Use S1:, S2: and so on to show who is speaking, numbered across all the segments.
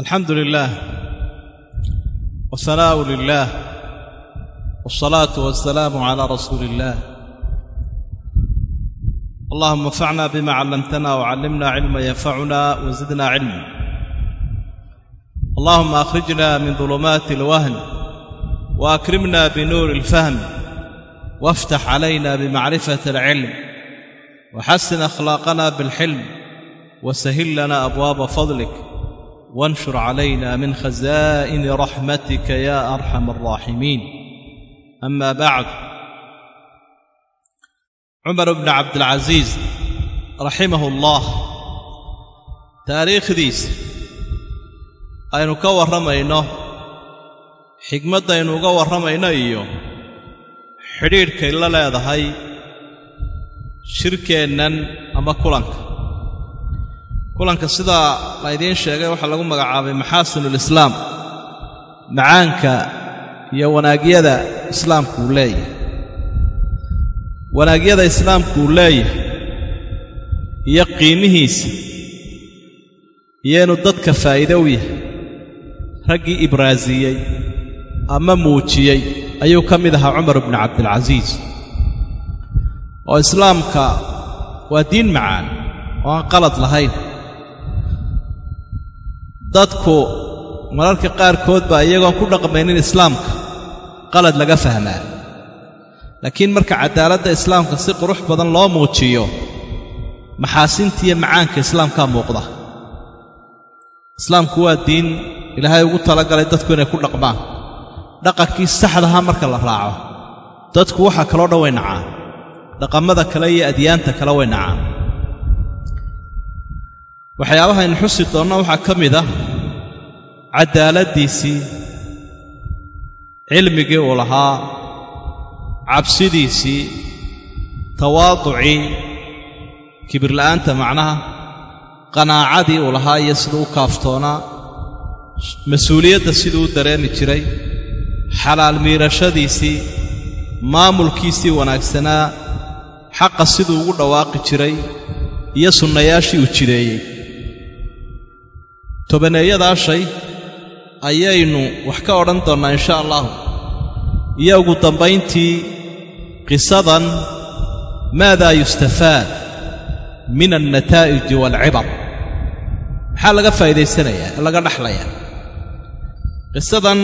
S1: alxamdu lilaah wahanaau lilaah wاsalaatu wasalaamu calaa rasuuli illaah allahuma anfacna bima callamtana wcallimna cilma yanfacuna wazidna cilma allahuma akhrijna min dulumaati اlwahn waakrimna binuuri اlfahm wاftax calayna bimacrifati اlcilm waxasin akhlaaqana biاlxilm wasahil lana abwaaba fadlik وانشر علينا من خزائن رحمتك يا أرحم الراحمين أما بعد عمر بن عبد العزيز رحمه الله taariikhdiisa aynu ka warramayno xigmadda aynu uga warramayno iyo xidhiidhkay la leedahay shirkeennan ama kulanka kulanka sidaa la idiin sheegay waxaa lagu magacaabay maxaasinulislaam macaanka iyo wanaagyada islaamku uu leeyahay. Wanaagyada islaamku uu leeyahay iyo qiimihiisa iyo inuu dadka faa'iide u yahay. Raggii ibraasiyey ama muujiyey ayuu ka mid ahaa cumar bnu cabdilcasiis. Oo islaamka waa diin macaan oo aan qalad lahayn dadku mararka qaarkood baa iyagoon ku dhaqmaynin islaamka qalad laga fahmaa. Laakiin marka caddaaladda islaamka si qurux badan loo muujiyo maxaasintiiyo macaanka islaamkaa muuqda. Islaamku waa diin ilaahay ugu talagalay dadku inay ku dhaqmaan. Dhaqankii saxdaha marka la raaco. Dadku waxa kaloo dhan way nacaan. Dhaqammada kale iyo adyaanta kale way nacaan waxyaabahaaynu xusi doonna waxaa ka mid ah caddaaladdiisii cilmigii uu lahaa cabsidiisii tawaaducii kibirla'aanta macnaha qanaacadii uu lahaa iyo siduu u kaaftoonaa mas'uuliyadda siduu u dareemi jiray xalaal miirashadiisii maamulkiisii wanaagsanaa xaqa siduu ugu dhawaaqi jiray iyo sunnayaashii uu jireeyey tobaneeyadaa shay ayaynu wax ka odhan doonnaa insha allahu. Iyo ugu dambayntii qisadan maadaa yustafaad min alnataa'iji waalcibar maxaa laga faa'iidaysanayaa laga dhaxlayaa. Qisadan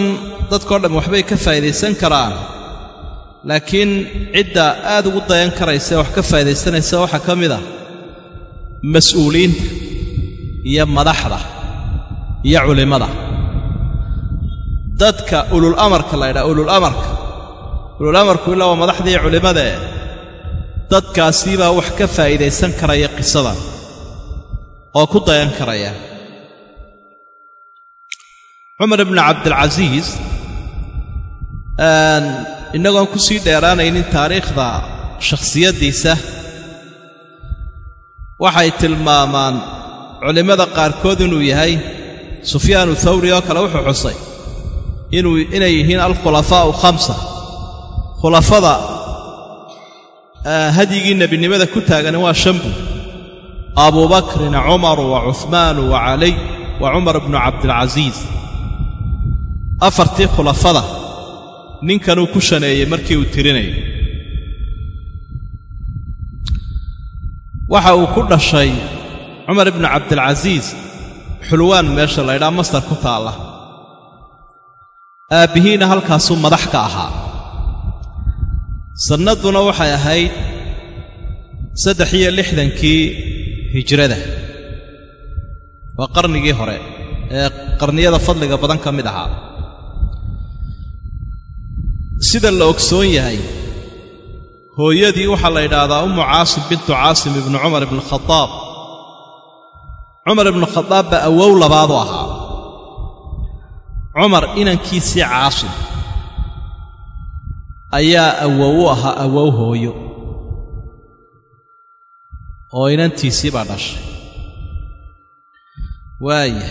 S1: dadkao dhan waxbay ka faa'iidaysan karaan. Laakiin cidda aad ugu dayan karaysa ee wax ka faa'iidaysanaysa waxaa ka mid ah mas'uuliyiinta iyo madaxda iyo culimmada. Dadka ulul amarka la ydhaha ulul amarka. Ilaa waa madaxda iyo culimmadae dadkaasii baa wax ka faa'iidaysan karaya qisadan oo ku dayan karaya. Cumar ibnu cabdilcasiis innagoon ku sii dheeraanaynin taariikhda shakhsiyaddiisa waxay tilmaamaan culimmada qaarkood inuu yahay sufyaanu thawri oo kale wuxuu xusay inay yihiin alkhulafaa'u khamsa. Khulafada hadyigii nebinimada ku taagani waa shan buu abubakrin cumaru wa cuhmaanu wa caliy wa cumar bnu cabdilcasiis. Afartii khulafada ninkanuu ku shaneeyey markii uu tirinayay. Waxa uu ku dhashay cumar ibnu cabdilcasiis xulwaan meesha la ydhaha mastar ku taalla. Aabbihiina halkaasuu madax ka ahaa. Sannadduna waxay ahayd saddex iyo lixdankii hijrada waa qarnigii hore ee qarniyada fadliga badan ka mid ahaa. Sida la ogsoon yahay hooyadii waxaa la yidhaahdaa ummu caasim bintu caasim ibnu cumar ibnu khadaab cumar ibnu khadaab baa awow labaadu ahaa. Cumar inankiisii caasim ayaa awow u ahaa awow hooyo. Oo inantiisii baa dhashay. Waaya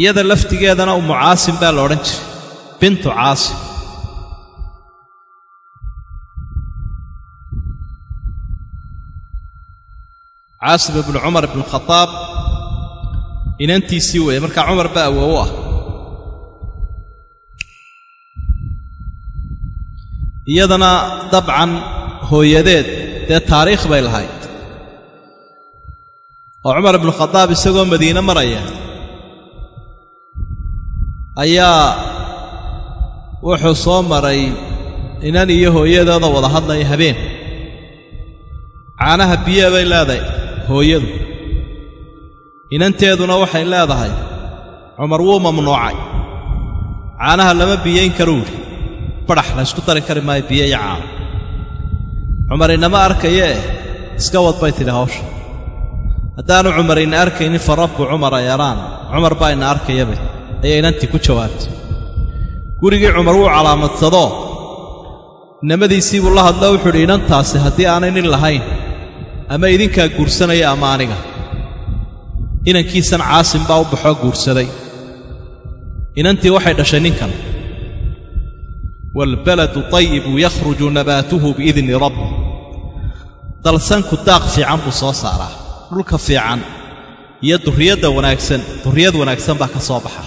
S1: iyada laftigeedana ummu caasim baa la odhan jiray bintu caasim caasim ibnu cumar ibnu khadaab inantiisii weeye. Markaa cumar baa awoow ah. Iyadana dabcan hooyadeed dee taariikh bay lahayd. Oo cumar ibnukhadaab isagoo madiine maraya ayaa wuxuu soo maray inan iyo hooyadooda wada hadlaya habeen. Caanaha biyaa bay leedahay hooyadu. Inanteeduna waxay leedahay cumar wuu mamnuucay. Caanaha lama biyayn karuu. Idhi badhax la ysku dari kari maayo biyo iyo caano. Cumar inama arkaya eh iska wad bay tidhi hawsha. Haddaanu cumar ina arkaynin fa rabbu cumara yaraan cumar baa ina arkayabay ayay inantii ku jawaabtay. Gurigii cumar wuu calaamadsadoo. Inamadiisii buu la hadlo wuxuu idhi inantaasi haddii aanay nin lahayn ama idinkaa guursanaya ama aniga? Inankiisan caasim baa u baxoo guursaday. Inantii waxay dhashay ninkan. Waalbaladu tayibu yakhruju nabaatuhu biidni rabbi dalsanku daaq fiican buu soo saaraa. Dhulka fiican iyo durriyadda wanaagsan durriyad wanaagsan baa ka soo baxa.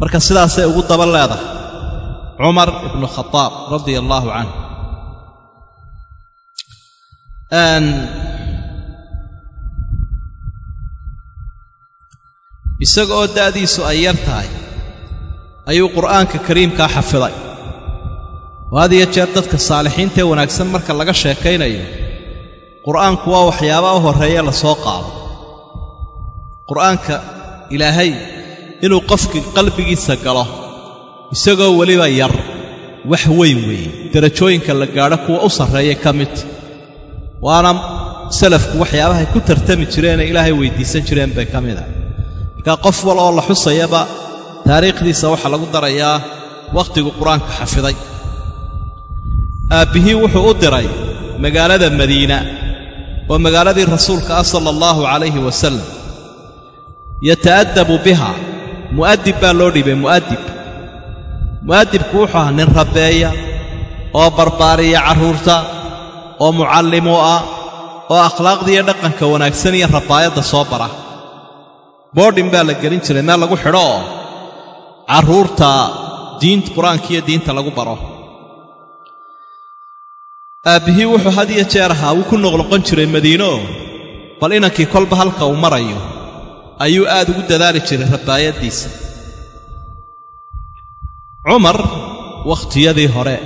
S1: Marka sidaasay ugu daba leedahay cumar ibnu khadaab radia allaahu canh isaga oo da'diisu ay yar tahay ayuu qur'aanka kariimkaa xafiday. Oo had iyo jeer dadka saalixiintaee wanaagsan marka laga sheekaynayo qur'aanku waa waxyaabaha u horreeye la soo qaado. Qur'aanka ilaahay inuu qofki qalbigiisa galo isagoo weliba yar wax weyn weeye. Derajooyinka la gaadho kuwa u sarreeya ka mid waana salafku waxyaabahay ku tartami jireenee ilaahay weyddiisan jireen bay ka mid ah markaa qof wal oo la xusayaba taariikhdiisa waxaa lagu darayaa wakhtigu qur'aanka xafiday. Aabbihii wuxuu u diray magaalada madiina oo magaaladii rasuulka ah sala allaahu calayhi wasalam yata'addabu biha mu'adib baa loo dhiibay mu'adib mu'adibku wuxuu ahaa nin rabbeeya oo barbaariya carruurta oo mucallimu ah oo akhlaaqdiiyo dhaqanka wanaagsan iyo rabaayadda soo bara. Boodhin baa la gelin jiray meel lagu xidho. Oo carruurta diinta qur'aanka iyo diinta lagu baro. Aabbihii wuxuu had iyo jeer ahaa wuu ku noqnoqon jiray madiinooo bal inankii kolba halka uu marayo ayuu aad ugu dadaali jiray rabaayaddiisa cumar wakhtiyadii hore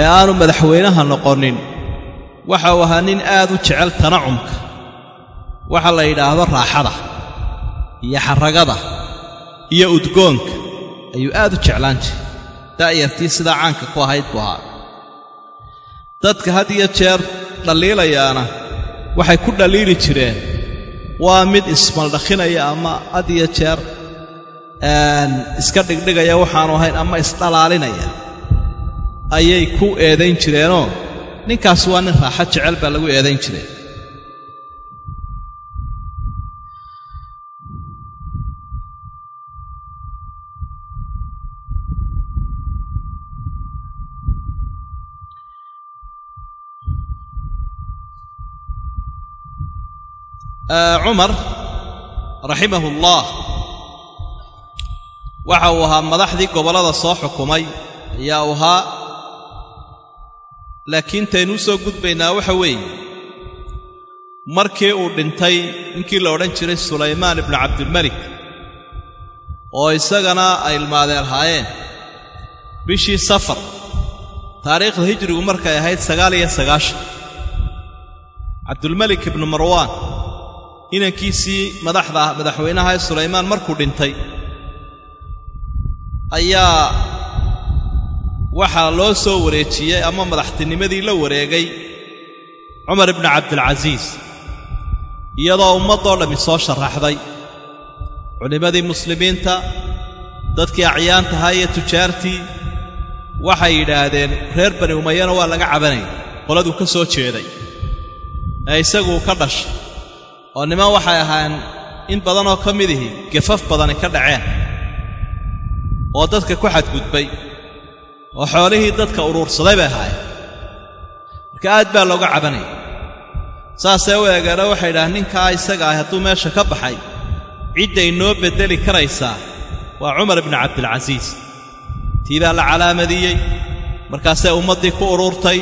S1: ee aanu madaxweynaha noqonin waxa uu ahaa nin aad u jecel tanacumka waxa la yidhaahdo raaxada iyo xarragada iyo udgoonka. Ayuu aad u jeclaan jiray. Da'yartii sidaa caanka ku ahayd buu ahaa. Dadka had iyo jeer dhalliilayaana waxay ku dhalliili jireen. Waa mid ismaldhakhinaya ama had iyo jeer iska dhigdhigaya waxaanu ahayn ama isdhalaalinaya ayay ku eedayn jireenoo ninkaas waa nin raaxo jecel baa lagu eedayn jireen cumar raximahu ullah waxa uu ahaa madaxdii gobollada soo xukumay ayaa uu ahaa laakiin taynuu soo gudbaynaa waxa weeye. Markii uu dhintay ninkii la odhan jiray sulaymaan ibnu cabdilmelik oo isagana ay ilmaadeen ahaayeen bishii safar taariikhda hijrigu markay ahayd sagaal iyo sagaashan. Cabdulmelik ibnu marwaan inankiisii madaxda ah madaxweynaha ee sulaymaan markuu dhintay ayaa waxaa loo soo wareejiyey ama madaxtinimadii la wareegay cumar ibnu cabdilcasiis iyadoo ummaddoo dhammi soo sharaxday. Culimmadii muslimiinta dadkii acyaantahaa iyo tujaartii waxay yidhaahdeen reer bani umayana waa laga cabanaya qoladuu ka soo jeeday. Ee isaguu ka dhashay oo niman waxay ahaayeen in badanoo ka midihii gafaf badani ka dhaceen oo dadka ku xadgudbay oo xoolihii dadka uruursaday bay ahaayeen. Marka aad baa looga cabanaya saasee u eegeena waxay idhaaheen ninkaa isaga ah hadduu meesha ka baxay cidday noo beddeli karaysaa. Waa cumar ibni cabdilcasiis. Tii baa la calaamadiyey. Markaasee ummaddii ku ururtay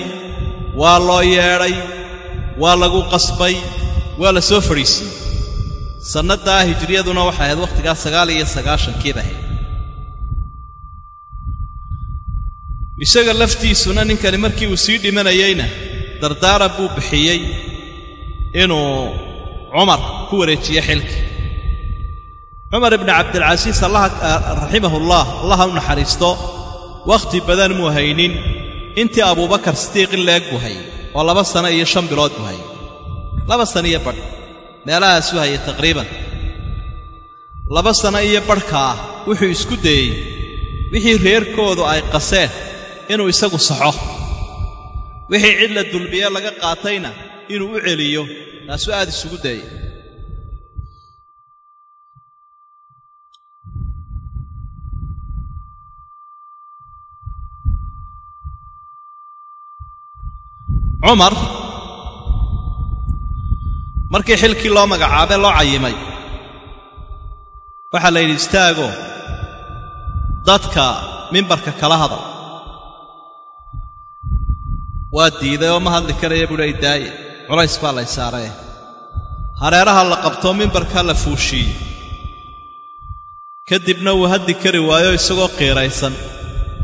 S1: waa loo yeedhay waa lagu qasbay waa la soo fadhiisiiyey sannaddaa hijriyaduna waxay ahayd wakhtigaa sagaal iyo sagaashankiiba isaga laftiisuna ninkani markii uu sii dhimanayeyna dardaaran buu bixiyey inuu cumar ku wareejiyo xilkii cumar ibni cabdilcasiis allaha raximahullah allaha u naxariisto wakhti badan muu haynin intii abuubakar sidiiq in leeg buu hayay oo laba sano iyo shan bilood buu hayay. Laba sano iyo badh meelahaasuu hayay taqriiban. Laba sano iyo badhkaa wuxuu isku dayey wixii reerkoodu ay qaseen inuu isagu saxo. Wixii cid la dulmiye laga qaatayna inuu u celiyo taasuu aad isugu dayey. Cumar markii xilkii loo magacaabee loo cayimay. Waxaa la yidhi istaago dadka mimbarka kala hadal waa diiday oo ma hadli karaya buuhi ay daaye. Culays baa lay saaree. Hareeraha la qabtoo mimbarkaa la fuushiiyey. Kadibna wuu haddi kari waayo isagoo qiiraysan.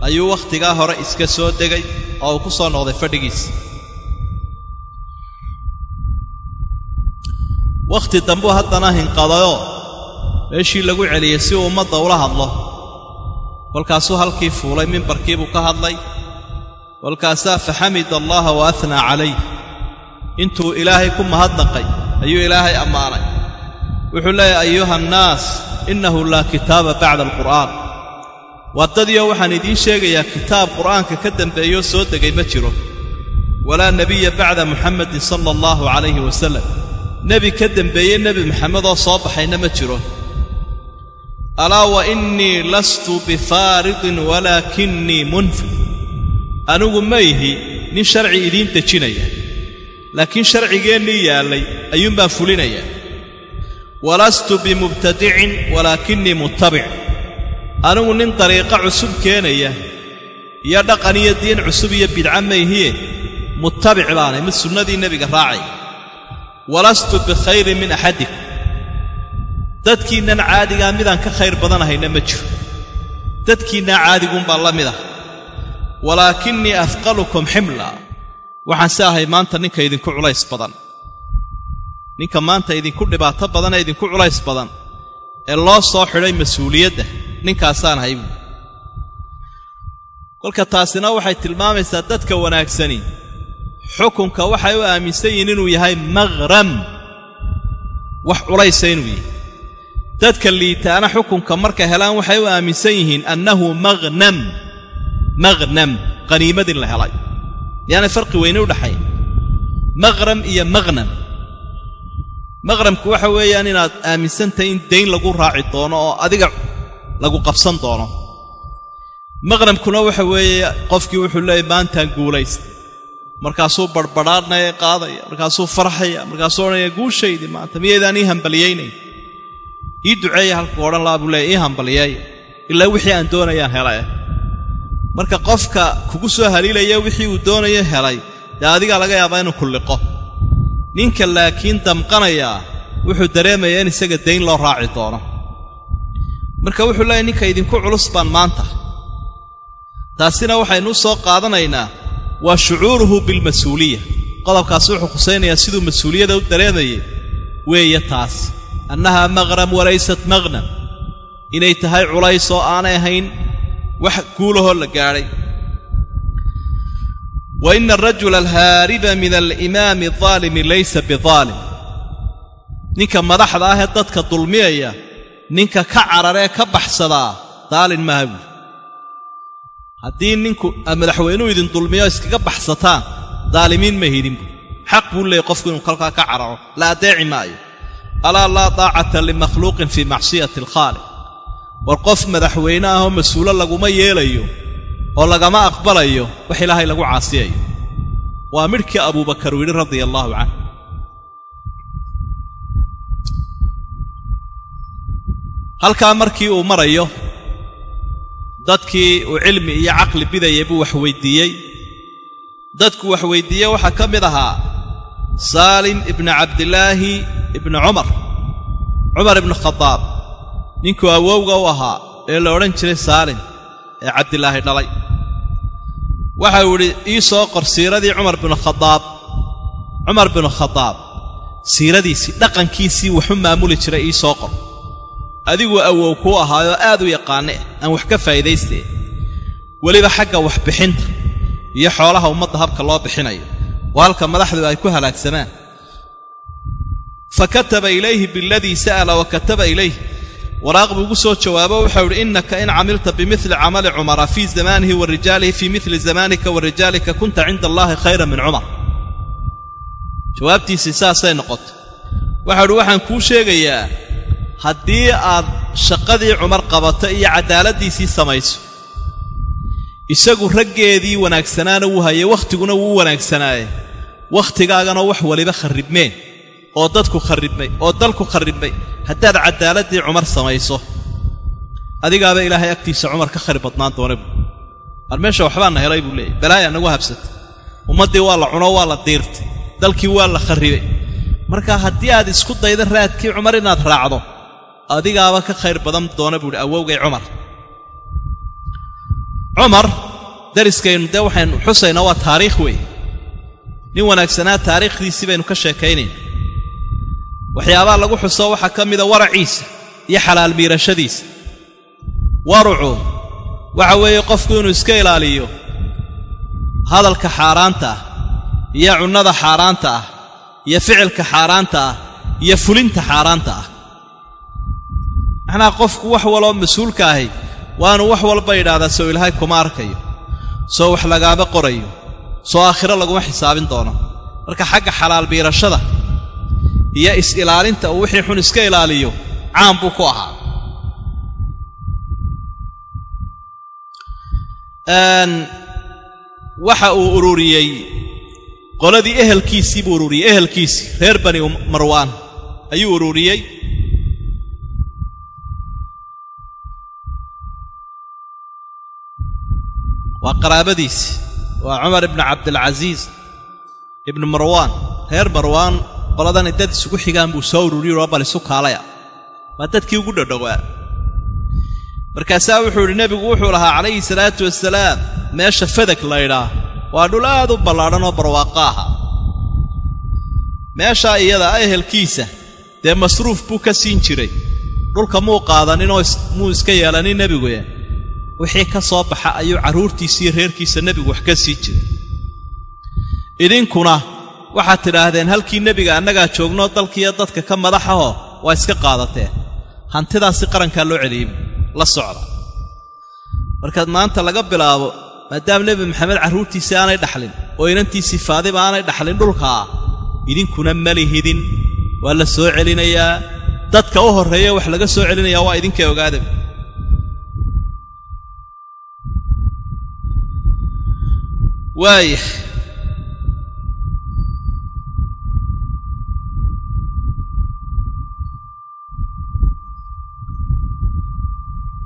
S1: Ayuu wakhtigaa hore iska soo degay oo uu ku soo noqday fadhigiisa wakhti dambuu haddana hinqadayoo meeshii lagu celiyey si uu ummadda ula hadlo. Kolkaasuu halkii fuulay mimbarkii buu ka hadlay kolkaasaa faxamida allaha wa ahnaa calayh intuu ilaahay ku mahadnaqay ayuu ilaahay ammaanay. Wuxuu leeyahy ayuha annaas innahu laa kitaaba bacda alqur'aan. Waddadiyo waxaan idiin sheegayaa kitaab qur'aanka ka dambeeyoo soo degay ma jiro. Walaa nebiya bacda muxammadin sala allahu calayhi wasalam nebi ka dembeeye nebi maxamedoo soo baxayna ma jiro. Alaa wa innii lastu bifaaridin walaakinnii munfid anigu ma ihi nin sharci idiin dejinaya laakiin sharcigeennii yaallay ayuunbaan fulinayaa walastu bimubtadicin walaakinnii muttabic anigu nin dariiqo cusub keenaya iyo dhaqan iyo diin cusub iyo bidca mayhiye muttabic baanay mid sunnadii nebiga raacay. Walastu bikhayrin min axadikum. Dadkiinnan caadigaa midaan ka khayr badanahayna ma jiro. Dadkiinnaa caadiguunbaa la mid ah walaakinnii afqalukum ximla. Waxaan se ahay maanta ninka idinku culays badan. Ninka maanta idinku dhibaato badan ee idinku culays badan ee loo soo xidhay mas'uuliyadda ninkaasaan ahay buui kolka taasina waxay tilmaamaysaa dadka wanaagsani. Xukunka waxay u aaminsan yihiin inuu yahay maqram wax culaysa inuu yahay dadka liitaana xukunka markay helaan waxay u aaminsan yihiin annahu maqnam maqnam qaniimadin la helay. Yaana farqi weyne u dhaxay. Maqram iyo maqnam maqramku waxa weeyaan inaad aaminsantahay in dayn lagu raaci doono oo adiga lagu qabsan doono. Maqnamkuna waxa weeye qofkii wuxuu leeyahy maantaan guulaysta markaasuu barbadhaadnaya qaadaya markaasuu farxaya markaasuu odhanaya guushaydii maanta miyaydaan ii hambaliyaynayn ii duceeya halkuu odhan lahaa buu leeya ii hambaliyeeya ilaa wixii aan doonayaan helay marka qofka kugu soo haliilaya wixii uu doonayo helay dee adigaa laga yaabaa inuu kulliqo. Ninka laakiin damqanayaa wuxuu dareemayaa in isaga dayn loo raaci doono. Marka wuxuu leeyahy ninka idinku culus baan maanta. Taasina waxaynu soo qaadanaynaa. Waa shucuuruhu bilmas-uuliya qodobkaasi wuxuu khusaynayaa siduu mas'uuliyada u dareemayay weeye taas annahaa maqram walaysat maqnam inay tahay culays oo aanay ahayn wax guulahoo la gaadhay wa ina arajula alhaariba min alimaami adaalimi laysa bidaalim ninka madaxda ah ee dadka dulmiyaya ninka ka cararee ka baxsadaa daalin maaha buuli haddii ninku madaxweynuhu idin dulmiyo iskaga baxsataan daalimiin ma hidin buui xaq buu leeyay qofku inuu kolkaa ka cararo la addeeci maayo. Alaa laa daacata limakhluuqin fii macsiyati alkhaaliq war qof madaxweyne ahoo mas'uulo laguma yeelayo oo lagama aqbalayo wax ilaahay lagu caasiyayo. Waa midhkii abuubakar uu yidhi radia allaahu canh halkaa markii uu marayo dadkii uu cilmi iyo caqli bidayay buu wax weyddiiyey dadku wax weyddiiye waxaa ka mid ahaa saalim ibni cabdilaahi ibni cumar cumar ibnu khadaab ninkuu awowga u ahaa ee la odhan jiray saalim ee cabdilaahi dhalay. Waxa uu idhi ii soo qor siiradii cumar binu khadaab. Cumar binu khadaab siiradiisii dhaqankiisii waxu maamuli jiray ii soo qor. Adiguu awow kuu ahaayoo aad u yaqaane aan wax ka faa'iidaystee weliba xagga waxbixinta iyo xoolaha ummadda habka loo bixinayo waa halka madaxdu ay ku halaagsamaan. Fa kataba ilayhi biladii sa'ala wa kataba ilayh waraaq buu ugu soo jawaabo waxau idhi innaka in camilta bimili camali cumara fii zamaanihi wa rijaalihi fii mili zamaanika wa rijaalika kunta cinda allaahi khayra min cumar. Jawaabtiisii saasay noqotay. Waxau idhi waxaan kuu sheegayaa haddii aad shaqadii cumar qabato iyo caddaaladdiisii samayso isagu raggeedii wanaagsanaana wuu hayay wakhtiguna wuu wanaagsanaaye wakhtigaagana wax waliba kharribmeen oo dadku kharribmay oo dalku kharribmay haddaad caddaaladdii cumar samayso adigaaba ilaahay agtiisa cumar ka khayr badnaan doona buu. Ar meesha waxbaana helay buu leeyay balaaya nagu habsatay. Ummaddii waa la cuno waa la diirtay dalkii waa la kharribay marka haddii aad isku dayda raadkii cumar inaad raacdo adigaaba ka khayr badan doona buuhi awowgay cumar. Cumar dariskaynu dee waxaynu xusaynaa waa taariikh weeye nin wanaagsanaa taariikhdiisii baynu ka sheekaynayna waxyaabaa lagu xuso waxaa ka mida waraciisa iyo xalaal miirashadiisa. Warucu waxa weeye qofku inuu iska ilaaliyo hadalka xaaraanta ah iyo cunnada xaaraanta ah iyo ficilka xaaraanta ah iyo fulinta xaaraanta ah. Macnaha qofku wax waloo mas'uulka ahi waanu wax walba yidhaahdaa soo ilaahay kuma arkayo soo wax lagaaba qorayo soo aakhiro laguma xisaabin doono. Marka xagga xalaal biirashada iyo is-ilaalinta uu wixii xun iska ilaaliyo caan buu ku ahaa. Waxa uu ururiyey qoladii ehelkiisii buu ururiyey ehelkiisii reer bani marwaan ayuu ururiyey. Waa qaraabadiisi waa cumar ibnu cabdilcasiis ibnu marwaan reer marwaan qoladani dad isugu xigaan buu soo ururiyoo bal isu kaalaya. Waa dadkii ugu dhodhowaa markaasaa wuxuu idhi nebigu wuxuu lahaa calayhi salaatu wasalaam meesha fadag laydhaa waa dhul aad u ballaadhan oo barwaaqo aha. Meeshaa iyada ehelkiisa dee masruuf buu ka siin jiray. Dhulka muu qaadaninoo muu iska yeelanin nebiguye wixii ka soo baxa ayuu carruurtiisa iyo reerkiisa nebigu wax ka siin jiray. Idinkuna waxaad tidhaahdeen halkii nebiga annagaa joognoo dalkiiyo dadka ka madaxahoo waa iska qaadateen hantidaasi qarankaa loo celiyey la socda. Markaad maanta laga bilaabo maadaama nebi maxamed carruurtiisii aanay dhaxlin oo inantiisii faadiba aanay dhaxlin dhulkaa idinkuna malihidin waa la soo celinayaa. Dadka u horreeya wax laga soo celinayaa waa idinkay ogaada waaya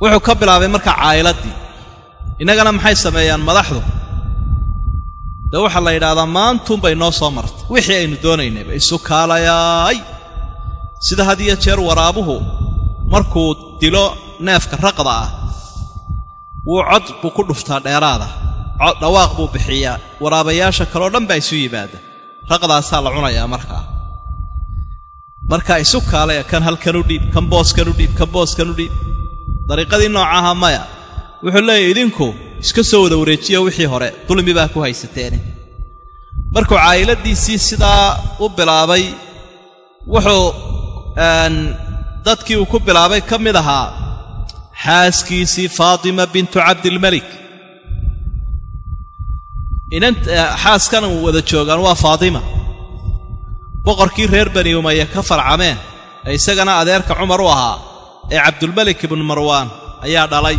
S1: wuxuu ka bilaabay marka caa'iladdii innagana maxay sameeyaan madaxdu? Dee waxaa la yidhaahdaa maantuunbay noo soo martay. Wixii aynu doonaynayba isu kaalayaay sida had iyo jeer waraabuhu markuu dilo neefka raqda ah wuu cod buu ku dhuftaa dheeraada. Cod dhawaaq buu bixiyaa. Waraabayaasha kaleo dhan baa isu yimaada. Raqdaasaa la cunayaa markaa markaa isu kaalaya kan halkanu dhiib kan booskanu dhiib kan booskanu dhiib dariiqadii noocaha maya. Wuxuu leeyahy idinku iska soo wada wareejiya wixii hore dulmi baa ku haysateene markuu caa'iladiisii sidaa u bilaabay wuxuu dadkii uu ku bilaabay ka mid ahaa xaaskiisii faatima bintu cabdilmelik xaaskan uu wada joogaan waa faatima. Boqorkii reer bani umaya ka farcameen ee isagana adeerka cumar u ahaa ee cabdulmelik ibnu marwaan ayaa dhalay.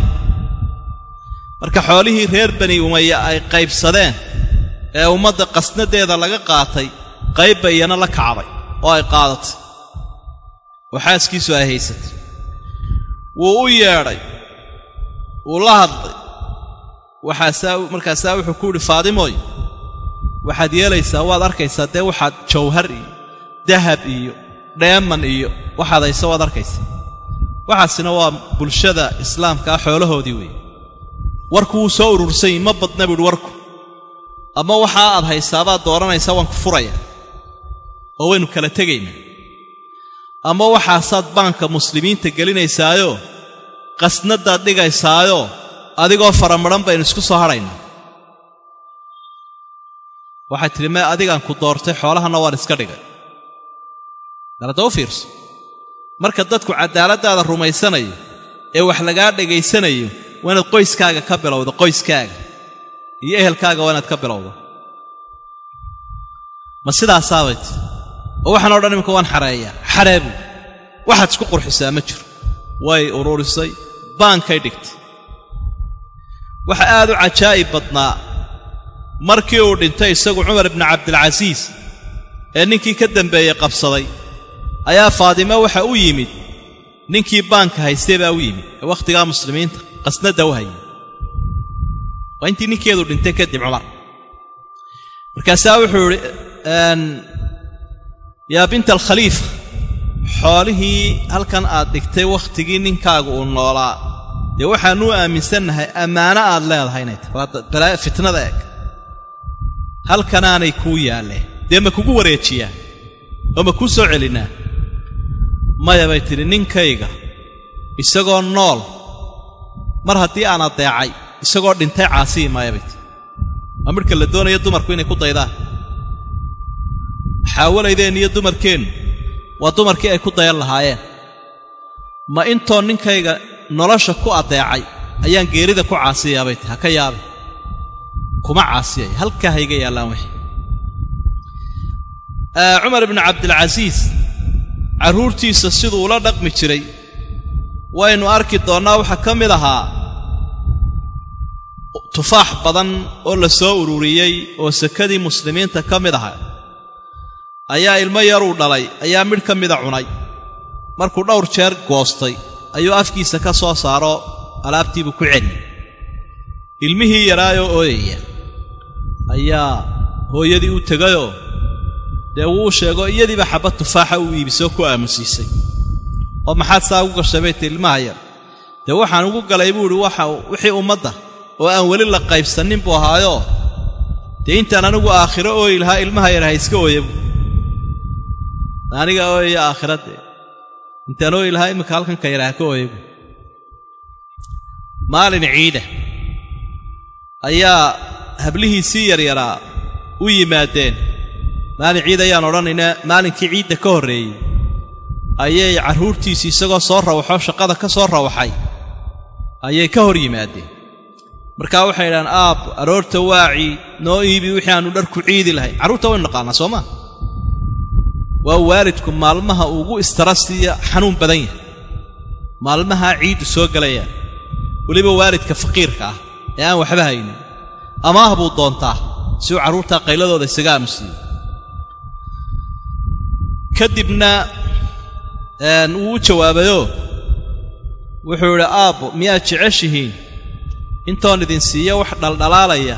S1: Marka xoolihii reer bani umaya ay qaybsadeen ee ummadda qasnadeeda laga qaatay qayb bay iyana la kacday oo ay qaadatay. Oo xaaskiisu ay haysatay. Wuu u yeedhay wuu la hadlay. Waxaasaa markaasaa wuxuu ku yidhi faadimoy waxaad yeelaysaa waad arkaysaa dee waxaad jawhar iyo dahab iyo dheeman iyo waxaad hayso waad arkaysaa waxaasina waa bulshada islaamkaa xoolahoodii weeye. Warku wuu soo urursanyay ma badna buuhi warku. Ama waxaa aad haysaabaad dooranaysaa waan ku furaya oo waynu kala tegaynaa. Ama waxaasaad baanka muslimiinta gelinaysaayo qasnadaad dhigaysaayo adigoo faramadhan baynu isku soo hadhaynaa waxay tidhi mee adigaan ku doortay xoolahanna waan iska dhigay. Daladda u fiirso marka dadku cadaaladdaada rumaysanayo ee wax lagaa dhegaysanayo waa inaad qoyskaaga ka bilowdo qoyskaaga. Iyo ehelkaaga waa inaad ka bilowdo. Ma sidaasaabay oo waxaan o dhan iminka waan xareeyaa. Xaree waxaad isku qurxisaa ma jiro. Way ururisay baankay dhigtay. Waxa aad u cajaa'ib badnaa. Markii uu dhintay isagu cumar ibnu cabdilcasiis ee ninkii ka dambeeyey qabsaday ayaa faadime waxa u yimid. Ninkii baanka haystay baa u yimid. Ee wakhtigaa muslimiinta qasnadda u hayay. Waa intii ninkeedu dhintay kadib cumar. Markaasaa wuxuu idhi yaa binta alkhaliifa xoolihii halkan aad dhigtay wakhtigii ninkaagu uu noolaa. Dee waxaanuu aaminsannahay ammaano aad leedahay inay tahay. Waa fitnada eeg halkanaanay kuu yaalleen dee ma kugu wareejiyaa? Oo ma kuu soo celinnaa maya bay tidhi ninkayga isagoo nool mar haddii aan addeecay isagoo dhintay caasiyi maaya bay tihi waa midhka la doonayo dumarku inay ku daydaan. Xaawalaydeennu iyo dumarkeennu waa dumarkii ay ku dayan lahaayeen. Ma intoo ninkayga nolosha ku addeecay ayaan geerida ku caasiyayaa bay tihi ha ka yaabe kuma caasiyay halkaa hayga yaallaan wixii. Cumar ibnu cabdilcasiis carruurtiisa siduu ula dhaqmi jiray. Waynu arki doonnaa waxaa ka mid ahaa tufaax badan oo la soo ururiyey oo sakadii muslimiinta ka mid ahaa. Ayaa ilmo yaruu dhalay ayaa midh ka mida cunay. Markuu dhowr jeer goostay ayuu afkiisa ka soo saaro alaabtiibuu ku celiyey. Ilmihii yaraayoo ooyaya ayaa hooyadii u tegayoo dee wuu sheego iyadiiba xabad tufaaxa uu iibisoo ku aamusiisay oo maxaad saa ugu gashay bay ti ilmaha yar dee waxaan ugu galay buu idhi waxa wixii ummadda oo aan weli la qaybsannin buu ahaayoo dee intaan anigu aakhiro ooyi lahaa ilmaha yar ha iska ooya buu. Aniga ooyaya aakhiradee intaan ooyi lahaa iminka halkan ka yar ha ka ooya buu. Maalin ciida. Ayaa hablihiisii yaryaraa u yimaadeen maalin ciid ayaan odhanayna maalinkii ciidda ka horreeyey? Ayay carruurtiisii isagoo soo rawaxoo shaqada ka soo rawaxay. Ayay ka hor yimaadeen. Markaa waxay idhahaan aab aroorta waaci noo iibi wixii aannu dharku ciidi lahayn. Carruurta waynu naqaanaa soo maa waa waalidku maalmaha ugu istarasiya xanuun badan yahay. Maalmahaa ciiddu soo galayaan. Weliba waalidka faqiirka ah ee aan waxba haynin. Amaah buu doontaa si uu carruurtaa qayladooda isaga aamusiiyo kadibna wuu u jawaabayoo wuxuu idhi aabbo miyaad jeceshihiin? Intoon idin siiyo wax dhaldhalaalaya.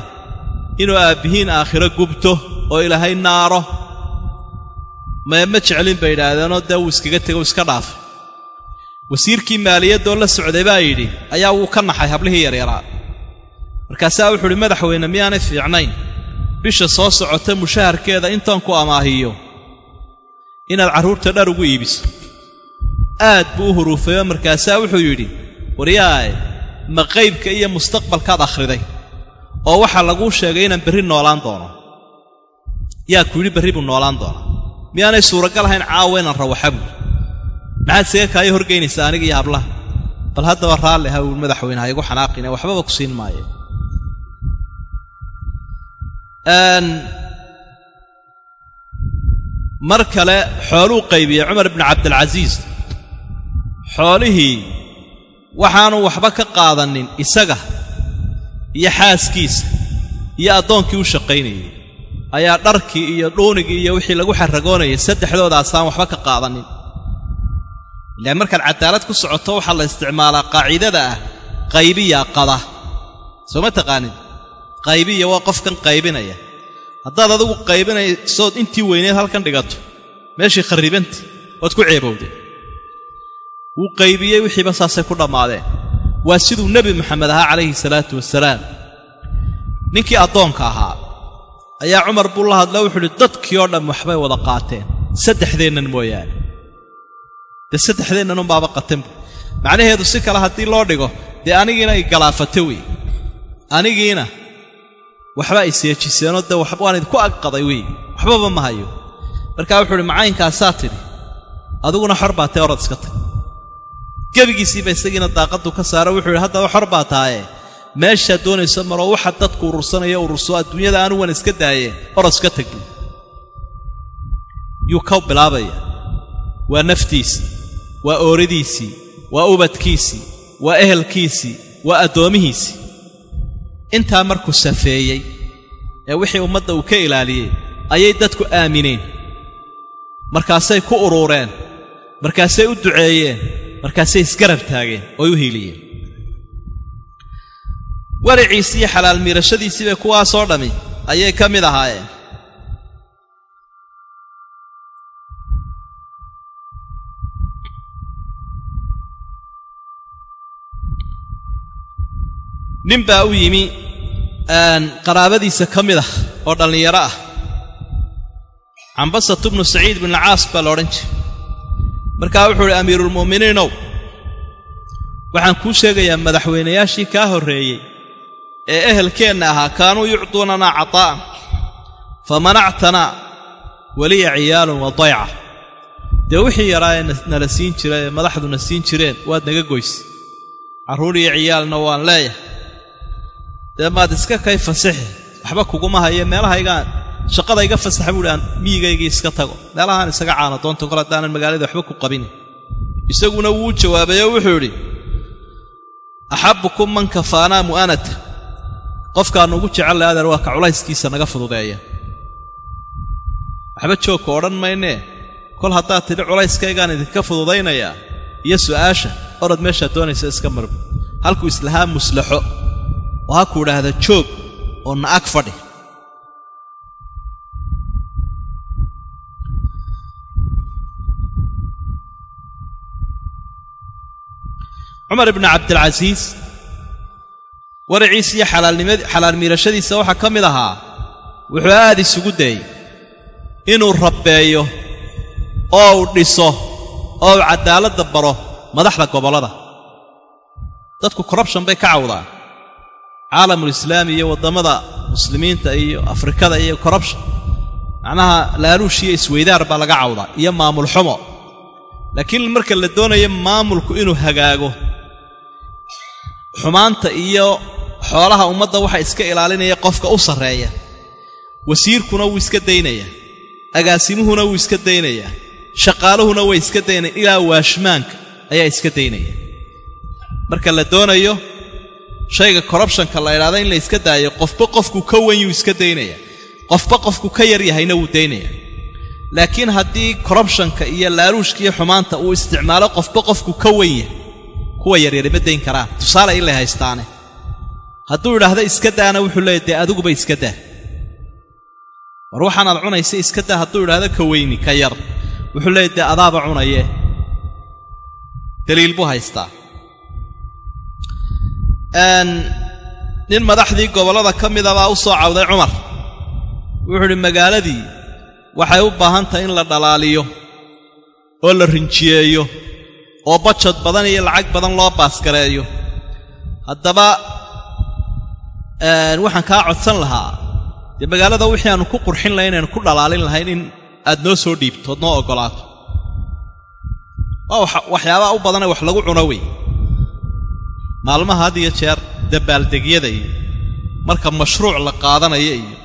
S1: Inuu aabbihiin aakhiro gubto oo ilaahay naaro. Mae ma jeclin bay idhaahdeenoo dee wuu iskaga tego iska dhaafay. Wasiirkii maaliyaddoo la socday baa yidhi ayaa wuu ka naxay hablihii yaryaraa markaasaa wuxuu idhi madaxweyne miyaanay fiicnayn? Bisha soo socota mushaharkeeda intaan ku amaahiyo inaad carruurta dhar ugu iibiso. Aad buu u huruufayoo markaasaa wuxuu yidhi waryaae ma qaybka iyo mustaqbalkaad akhriday oo waxaa laguu sheegay inaan berri noolaan doono. Yaa ku yidhi berri buu noolaan doonaa. Miyaanay suuragal ahayn caawa inaan rawaxa buuri maxaad isaga kaayo horgaynaysaa aniga iyo hablaha. Bal haddaba raalli ha uul madaxweyne ha igu xanaaqine waxbaba ku siin maaye mar kale xooluu qaybiyey cumar ibnu cabdilcasiis. Xoolihii waxaanu waxba ka qaadanin isaga iyo xaaskiisa iyo addoonkii u shaqaynayey ayaa dharkii iyo dhuunigii iyo wixii lagu xarragoonayay saddexdoodaasaan waxba ka qaadanin ilaan markaad cadaalad ku socoto waxaa la isticmaalaa qaacidada ah qaybiyaa qada. Soo ma taqaanin qaybiya waa qofkan qaybinaya haddaad adigu qaybinaysood intii weyneed halkan dhigato meeshii kharribanta waad ku ceebowday. Wuu qaybiyey wixiiba saasay ku dhammaadeen. Waa siduu nebi moxamed ahaa calayhi salaatu wasalaam ninkii addoonka ahaa ayaa cumar buu la hadla wuxuu uhi dadkii oo dhan waxbay wada qaateen. Saddexdeennan mooyaane. Dee saddexdeennan unbaaba qatanbu macnaheedu si kale haddii loo dhigo dee anigiina i galaafata wey anigiina waxbaa iseejiseenoo dee waan idinku agqaday wey waxbaba ma hayo. Markaa wuxuu uhi macaynkaasaa tidhi adiguna xor baa tee orad iska tag. Gebigiisiiba isagiina daaqaddu ka saaro wuxuu yidhi haddaba xor baa tahaye meeshaad doonayso maroo waxa dadku urursanaya ururso adduunyada anuwan iska daaye orad iska tag yuu ka bilaabaya. Waa naftiisii waa ooridiisii waa ubadkiisii waa ehelkiisii waa addoomihiisii intaa markuu safeeyey ee wixii ummadda uu ka ilaaliyey ayay dadku aamineen. Markaasay ku uruureen markaasay u duceeyeen markaasay isgarab taageen ooy u hiiliyeen. Waraciisii iyo xalaal miirashadiisiibay kuwaasoo dhammi ayay ka mid ahaayeen. Nin baa u yimi qaraabadiisa ka mid ah oo dhallinyaro ah. Cambasatu bnu saciid bnulcaas baa la odhan jiray. Markaa wuxuu uhi amiiruulmu'miniinow waxaan kuu sheegayaa madaxweynayaashii kaa horreeyey ee ehelkeenna ahaa kaanuu yucduunanaa cataa'an fa manactanaa weliya ciyaalun wa dayca. Dee wixii yaraa ee nala siin jira ee madaxduna siin jireen waad naga goyse carruur iyo ciyaalna waan leeyahay dee maad iska kay fasixi. Waxba kuguma haye meelahaygaan shaqada iga fasaxa buuhi aan miyigaygii iska tago. Meelahaan isaga caano doonta kol haddaanan magaalada waxba ku qabinin isaguna wuu jawaabayoo wuxuu idhi axabbukum man kafaanaa mu'anata qofkaannu ugu jecellay adeer waa ka culayskiisa naga fududeeya. Waxba joogka odhan maynee kol haddaad tidhi culayskaygaan idinka fududaynayaa iyo su'aasha orad meeshaad doonaysa iska marbo halkuu islahaa muslaxo oo ha ku idhaahda joog oo na ag fadhi. Cumar ibnu cabdilcasiis waraciisa iyo xalaal miirashadiisa waxaa ka mid ahaa wuxuu aad isugu dayey inuu rabbeeyo oo uu dhiso oo uu caddaaladda baro madaxda gobollada. Dadku corrubshon bay ka cawdaan caalamulislaami iyo waddamada muslimiinta iyo afrikada iyo corrubshon macnaha laaluush iyo isweydaar baa laga cawdaa iyo maamul xumo. Laakiin marka la doonayo maamulku inuu hagaago xumaanta iyo xoolaha ummadda waxa iska ilaalinaya qofka u sarreeya wasiirkuna wuu iska daynayaa agaasimuhuna wuu iska daynayaa shaqaaluhuna way iska daynayaan ilaa waashmaanka ayaa iska daynaya. Marka la doonayo shayga corrubshonka la idhahda in la iska daayo qofba qofku ka wen yuu iska daynaya. Qofba qofku ka yar yahayna wuu daynaya. Laakiin haddii corrubshonka iyo laaluushka iyo xumaanta uu isticmaalo qofba qofku ka wen yahay. Kuwa yaryari ma dayn karaan. Tusaale in lay haystaane. Hadduu idhaahdo iska daana wuxuu leeyahy dee adiguba iska daa. War waxaanaad cunaysa iska daa hadduu idhaahdo ka weyni ka yar. Wuxuu leeyahy dee adaaba cunayee daliil buu haystaa nin madaxdii gobollada ka mida baa u soo cawday cumar. Wuxuu idhi magaaladii waxay u baahan tahay in la dhalaaliyo oo la rinjiyeeyo oo bajad badan iyo lacag badan loo baaskareeyo haddaba waxaan kaa codsan lahaa dee magaalada wixii aanu ku qurxin lahayn inaynu ku dhalaalin lahayn in aad noo soo dhiibto ood noo oggolaato waa waxyaabaha u badanee wax lagu cuno wey maalmaha had iyo jeer dabaaldegyada iyo marka mashruuc la qaadanaya iyo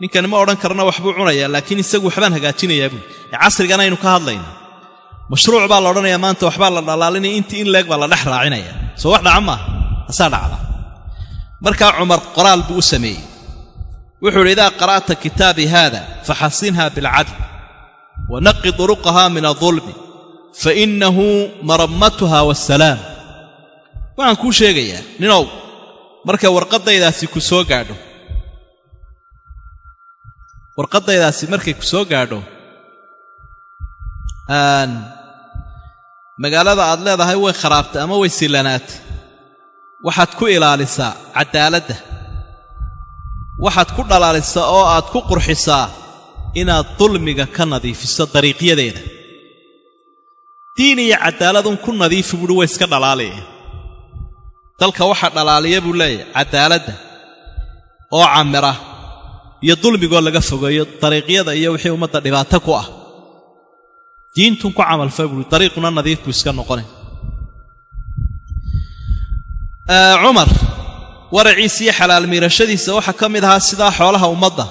S1: ninkani ma odhan karna waxbuu cunayaa laakiin isagu waxbaan hagaajinayaa buui ee casrigan aynu ka hadlayna mashruuc baa la odhanayaa maanta waxbaa la dhalaalinaya intii in leeg baa la dhex raacinaya soo wax dhaca maaha asaa dhacda. Markaa cumar qoraal buu u sameeyey. Wuxuu idhi idaa qara'ta kitaabii haada faxasinha bilcadl wanaqi duruqaha min adulmi fa innahu marammatuha wassalaam waxaan kuu sheegayaa ninow markay warqaddaydaasi ku soo gaadho warqaddaydaasi markay ku soo gaadho magaalada aad leedahay way kharaabtay ama way sillanaatay. Waxaad ku ilaalisaa caddaaladda. Waxaad ku dhalaalisaa oo aad ku qurxisaa inaad dulmiga ka nadiifiso dariiqyadeeda. Diin iyo caddaaladun ku nadiifi buuhi way iska dhalaalaya dalka waxaa dhalaaliya buu leeyahay caddaaladda oo camira iyo dulmigoo laga fogeeyo dariiqyada iyo wixii ummadda dhibaato ku ah. Diintun ku camalfa buuhi dariiquna nadiif buu iska noqonay. Cumar waraciisa iyo xalaal miirashadiisa waxaa ka mid ahaa sidaa xoolaha ummadda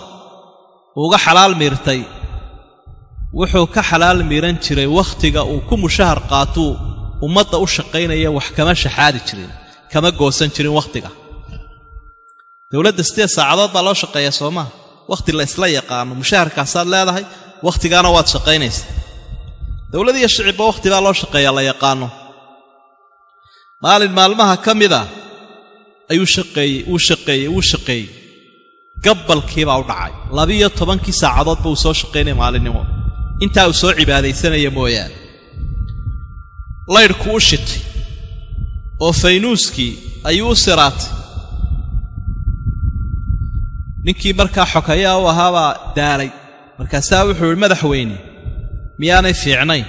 S1: uuga xalaal miirtay. Wuxuu ka xalaal miiran jiray wakhtiga uu ku mushahar qaatuu ummadda u shaqaynaya wax kama shaxaadi jirin kama goosan jirin wakhtiga. Dowladda sideed saacadood baa loo shaqeeya soo maha wakhti la isla yaqaano mushaharkaasaad leedahay wakhtigaana waad shaqaynaysa. Dowlad iyo shicibba wakhti baa loo shaqeeya la yaqaano. Maalin maalmaha ka mida ayuu shaqeeyey wuu shaqeeyey wuu shaqeeyey. Gabbalkiibaa u dhacay. Labiyo tobankii saacadoodba uu soo shaqaynaya maalinimo. Intaa uu soo cibaadaysanaya mooyaane. Laydhku u shitay oo faynuuskii ayuu u siraatay ninkii markaa xokayaa u ahaabaa daalay. Markaasaa wuxuu yidhi madaxweyne miyaanay fiicnayn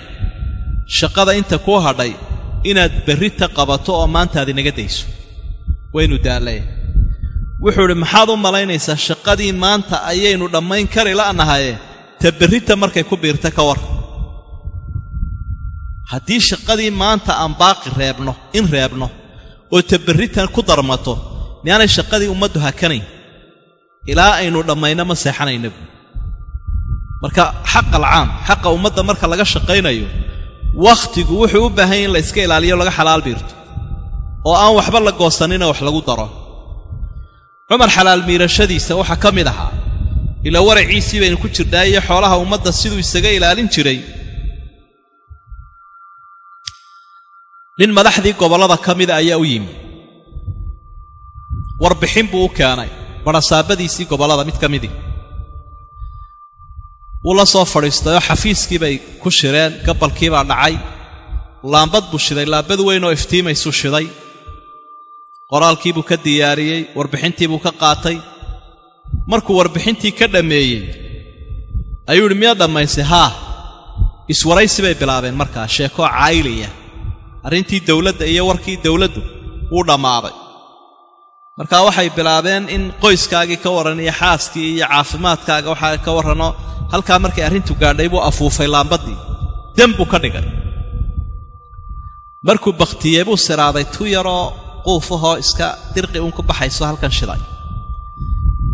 S1: shaqada inta kuu hadhay inaad berrita qabato oo maantaad inaga dayso. Waynu daallaya wuxuu idhi maxaad u malaynaysaa shaqadii maanta ayaynu dhammayn kari la'nahaye ta berrita markay ku biirta ka war haddii shaqadii maanta aan baaqi reebno in reebno oo ta berritan ku darmato miyaanay shaqadii ummaddu hakanayn ilaa aynu dhammayno ma seexanayna buui marka xaqa alcaam xaqa ummadda marka laga shaqaynayo wakhtigu wuxuu u baahanya in la iska ilaaliyo laga xalaal biirto oo aan waxba la goosanina wax lagu daro. Cumar xalaal miirashadiisa waxaa ka mid ahaa ilaa waraciisii baynu ku jirnaayo xoolaha ummadda siduu isaga ilaalin jiray nin madaxdii gobollada ka mida ayaa u yimi. Warbixin buu u keenay badhasaabadiisii gobollada mid ka midii wuu la soo fadhiistayoo xafiiskii bay ku shireen gabalkiibaa dhacay. Laambad buu shiday laambad weyn oo iftiimaysuu shiday. Qoraalkiibuu ka diyaariyey warbixintiibuu ka qaatay. Markuu warbixintii ka dhammeeyey ayuu yidhi miyaad dhammaysay? Haa iswaraysi bay bilaabeen markaa sheekoo caayliya arrintii dowladda iyo warkii dowladdu wuu dhammaaday. Markaa waxay bilaabeen in qoyskaagii ka warran iyo xaaskii iyo caafimaadkaaga waxaa ka warranoo halkaa markay arrintu gaadhay buu afuufay laambaddii. Dem buu ka dhigay. Markuu bakhtiyey buu siraaday tu yaroo quufahoo iska dirqi uun ku baxayso halkan shiday.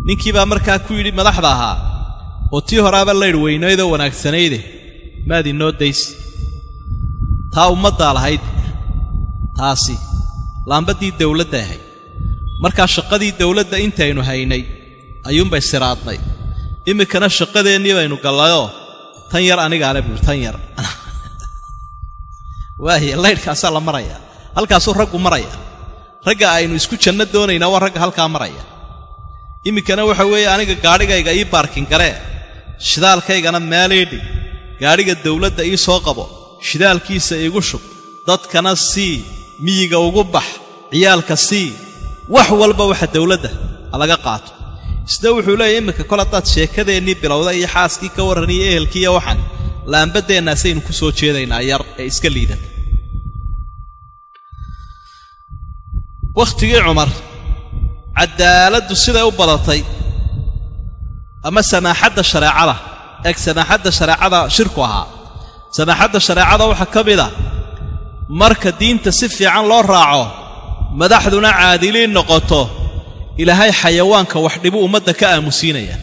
S1: Ninkii baa markaa ku yidhi madaxda ahaa oo tii horaaba laydh weynaydoo wanaagsanayde maad inoo daysi. Taa ummaddaa lahayd taasi laambaddii dawladda ahayd markaa shaqadii dawladda intaynu haynay ayuunbay siraadnay. Iminkana shaqadeennii baynu gallayoo tan yar anigaale buuri tan yar. Waahiy laydhkaasaa la marayaa halkaasuu raggu maraya. Ragga aynu isku janno doonaynaa waa ragga halkaa maraya. Iminkana waxa weeye aniga gaadhigayga ii baarkin garee shidaalkaygana meeleedhi gaadhiga dawladda ii soo qabo. Shidaalkiisa iigu shub. Dadkana sii miyiga ugu bax ciyaalka sii wax walba waxa dawladda halaga qaato. Isna wuxuu leeyahy iminka kol haddaad sheekadeennii bilowda iyo xaaskii ka warran iyo ehelkiiyo waxan laambaddeennaasaynu ku soo jeedaynaa yar ee iska liidata wakhtigii cumar caddaaladdu siday u badatay ama samaaxadda shareecada eeg samaaxadda shareecada shirku ahaa. Samaaxadda shareecada waxaa ka mid a marka diinta si fiican loo raaco madaxduna caadiliin noqoto. Ilaahay xayawaanka wax dhibu ummadda ka aamusiinaya.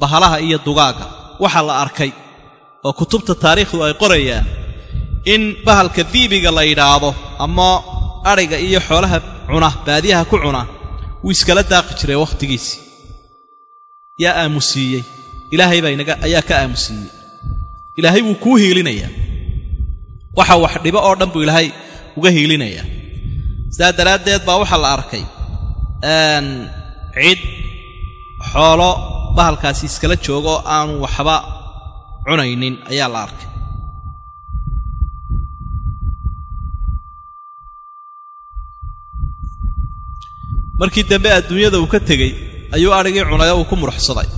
S1: Bahalaha iyo dugaagga waxaa la arkay oo kutubta taariikhdu ay qorayaan in bahalka diibiga la yidhaahdo ama adhiga iyo xoolaha cuna baadiyaha ku cuna wuu iskala daaqi jiray wakhtigiisii. Yaa aamusiiyey. Ilaahay baa inaga ayaa ka aamusiiyey. Ilaahay wuu kuu hiilinayaa waxa wax dhibo oo dhan buu ilaahay uga hiilinayaa sidaa daraaddeed baa waxaa la arkay cid xoolo bahalkaasi iskala joogo oo aanu waxba cunaynin ayaa la arkay. Markii dambe adduunyada uu ka tegey ayuu adhigii cunay oo uu ku muruxsaday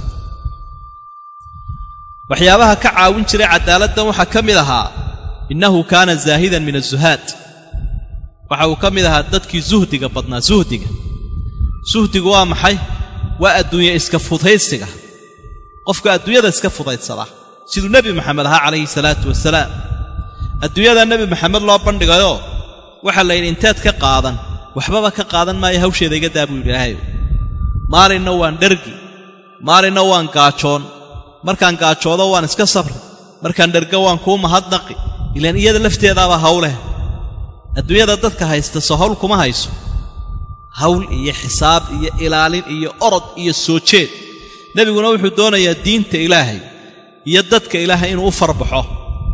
S1: waxyaabaha ka caawin jiray cadaaladdan waxaa ka mid ahaa innahu kaana zaahidan min azuhaad waxa uu ka mid ahaa dadkii suhdiga badnaa suhdiga suhdigu waa maxay? Waa adduunye iska fudaysiga qofka adduunyada iska fudaydsada siduu nebi maxamed ahaa calayhi salaatu wasalaam adduunyada nebi maxamed loo bandhigayoo waxaa la yidhi inteed ka qaadan waxbaba ka qaadan maayo hawsheeda iga daa buu yidhi ilaahayo maalinna waan dhergi maalinna waan gaajoon. Markaan gaajoodo waan iska sabri markaan dhergo waan kuu mahadnaqi ilaan iyada lafteedaaba hawleh adduunyada dadka haysta soo hawl kuma hayso. Hawl iyo xisaab iyo ilaalin iyo orod iyo soo jeed nebiguna wuxuu doonayaa diinta ilaahay iyo dadka ilaahay inuu u farbaxo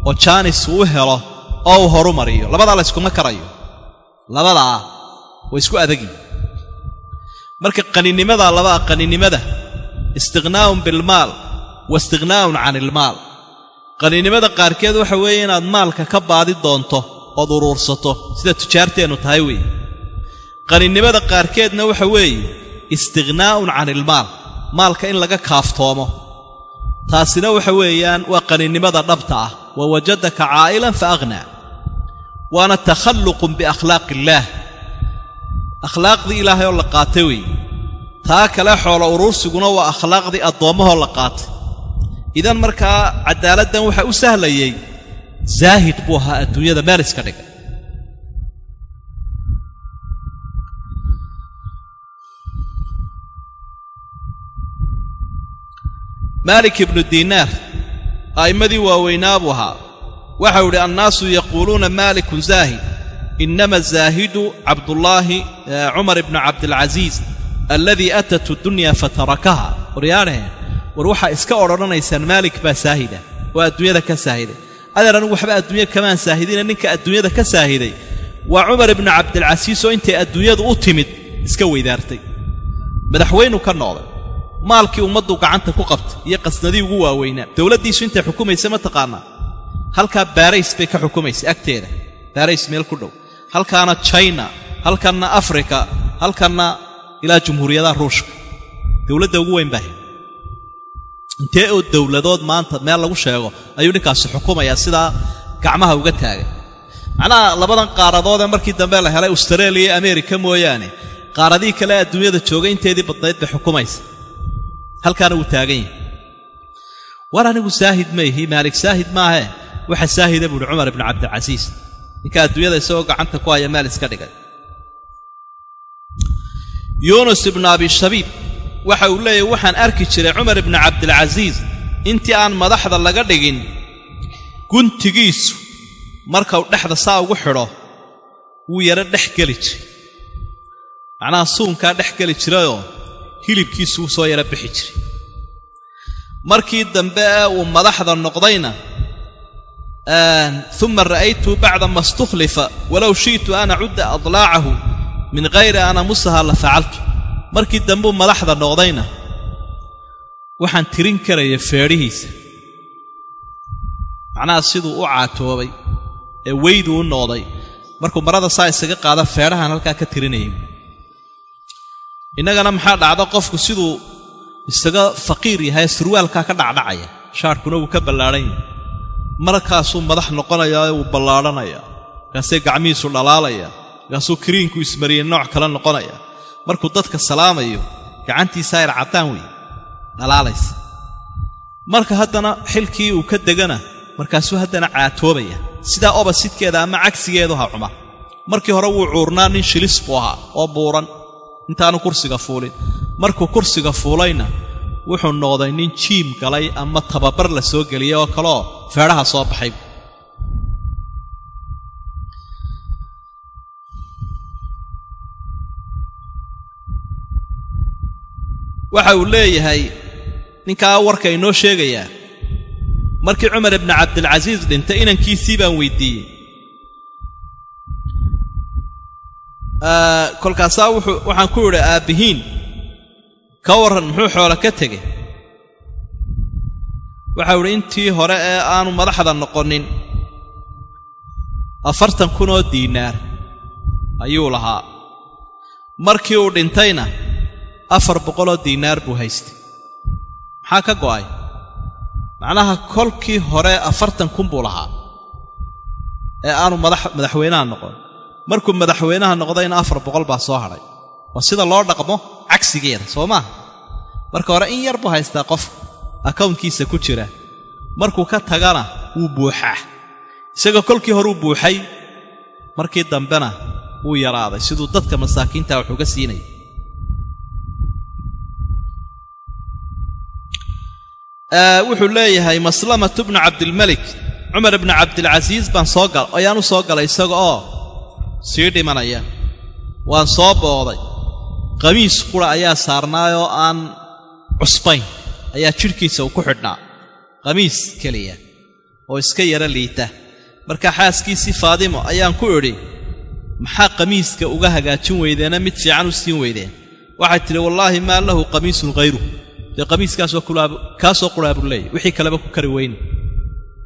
S1: oo jaanis uu u helo oo uu horumariyo. Labadaa la yskuma karayo. Labadaa way isku adagyihin marka qaninnimadaa labaa qaninimada istiqhnaa'un bilmaal wa istighnaa'un can ilmaal qaninimada qaarkeed waxa weeye inaad maalka ka baadi doonto ood uruursato sida tujaarteennu tahay weeye. Qaninimada qaarkeedna waxa weeye istighnaa'un can ilmaal maalka in laga kaaftoomo. Taasina waxa weeyaan waa qaninimada dhabta ah wa wajadaka caa'ilan fa aghnaa waana takhalluqun biakhlaaqi illaah akhlaaqdii ilaahay oo la qaatay weeye. Taa kale xoolo uruursiguna waa akhlaaqdii addoommahoo la qaatay idan markaa cadaaladdan waxa u sahlayey zaahid buu ahaa adduunyada meel iska dhiga. Maalik ibnu diinaar a'immadii waaweynaa buu ahaa. Waxau idhi annaasu yaquuluuna maalikun zaahid inama zaahidu cabdullaahi cumar ibnu cabdilcasiis alladii atat dunya fatarakaha. Waryaadhaheen war waxaa iska odhananaysaan maalik baa saahida oo adduunyada ka saahiday. Adeer anigu waxba adduunya kamaan saahidina ninka adduunyada ka saahiday. Waa cumar ibnu cabdilcasiis oo intay adduunyadu u timid iska weydaartay. Madaxweynu ka noqday. Maalkii ummaddu gacanta ku qabtay iyo qasnadii ugu waaweynaa. Dowladdiisu intay xukumaysa ma taqaanaa. Halkaa baarays bay ka xukumaysa agteeda. Baarays meel ku dhow. Halkaana china halkanna afrika halkanna ilaa jumhuuriyadaha ruushka. Dowladda ugu weyn baaha intee oo dowladood maanta meel lagu sheego ayuu ninkaasi xukumayaa sidaa gacmaha uga taagay. Macnaha labadan qaaradoodee markii dambe la helay australia iyo amerika mooyaane qaaradihii kale adduunyada joogay inteedii badnayd bay xukumaysa. Halkaana wuu taagan yahay. War anigu saahid ma ihi? Maalik saahid maahee waxa saahida buuhi cumar ibnu cabdilcasiis. Ninka adduunyada isagoo gacanta ku haya meel iska dhigay. Yuunus ibnu abishabiib waxa uu leeyahy waxaan arki jiray cumar ibnu cabdilcasiis intii aan madaxda laga dhigin guntigiisu markau dhexda saa ugu xidho wuu yaro dhex geli jiray. Macnaha suunkaa dhex geli jirayoo hilibkiisu wuu soo yaro bixi jiray. Markii dambe ee uu madaxda noqdayna uma ra'aytu bacda ma istukhlifa walow shi'tu an acudda adlaacahu min hayri an amusaha la facaltu markii dambeu madaxda noqdayna waxaan tirin karaya feedhihiisa. Macnaha siduu u caatoobay ee weyduu u noqday. Markuu marada saa isaga qaada feedhahan halkaa ka tirinayay. Innagana maxaa dhacda? Qofku siduu isaga faqiir yahay surwaalkaa ka dhacdhacaya. Shaarkuna wuu ka ballaadhan yahay. Markaasuu madax noqonayaa wuu ballaadhanayaa. Markaasee gacmihiisu dhalaalaya. Markaasuu kiriinku ismariyey nooc kale noqonaya markuu dadka salaamayo gacantiisaa yar caddaan wey dhalaalaysa marka haddana xilkii uu ka degana markaasuu haddana caatoobaya. Sidaa obasidkeeda ama cagsigeedu ha cumar markii hore wuu cuurnaa nin shilis buu ahaa oo buuran. Intaanu kursiga fuulin. Markuu kursiga fuulayna wuxuu noqday nin jiim galay ama tababar la soo geliyay oo kaleoo feedhaha soo baxay waxa uu leeyahay ninkaa warka inoo sheegayaa markii cumar ibni cabdilcasiis dhintay inankiisii baan weydiiyey. Kolkaasaa waxaan ku idhi aabbihiin ka warran muxuu xoolo ka tegey? Waxau idhi intii hore ee aanu madaxda noqonin afartan kun oo diinaar ayuu lahaa. Markii uu dhintayna afar boqoloo diinaar buu haystay. Maxaa ka go'ay? Macnaha kolkii hore afartan kun buu lahaa ee aanu madaxweynaha noqon. Markuu madaxweynaha noqdayna afar boqol baa soo hadhay waa sida loo dhaqmo cagsigeeda soo maaha marka hore in yar buu haystaa qofka akawntkiisa ku jira. Markuu ka tagana wuu buuxaa. Isagoo kolkii hore uu buuxay markii dambena wuu yaraaday. Siduu dadka masaakiinta wax uga siinaya wuxuu leeyahay maslamatu bnu cabdilmelik cumar ibnu cabdilcasiis baan soo gal ayaan u soo galay isaga oo sii dhimanaya. Waan soo booday. Qamiis qura ayaa saarnaayoo aan cusbayn. Ayaa jidhkiisa uu ku xidhnaa. Qamiis keliya oo iska yara liita. Marka xaaskiisii faadimo ayaan ku idhi maxaa qamiiska uga hagaajin weydeena? Mid fiican u siin weydeen. Waxay tidhi wallaahi maa lahu qamiisun hayru dee qamiiskaasoo kaasoo quraa buu leeyahy wixii kaleba ku kari weyne.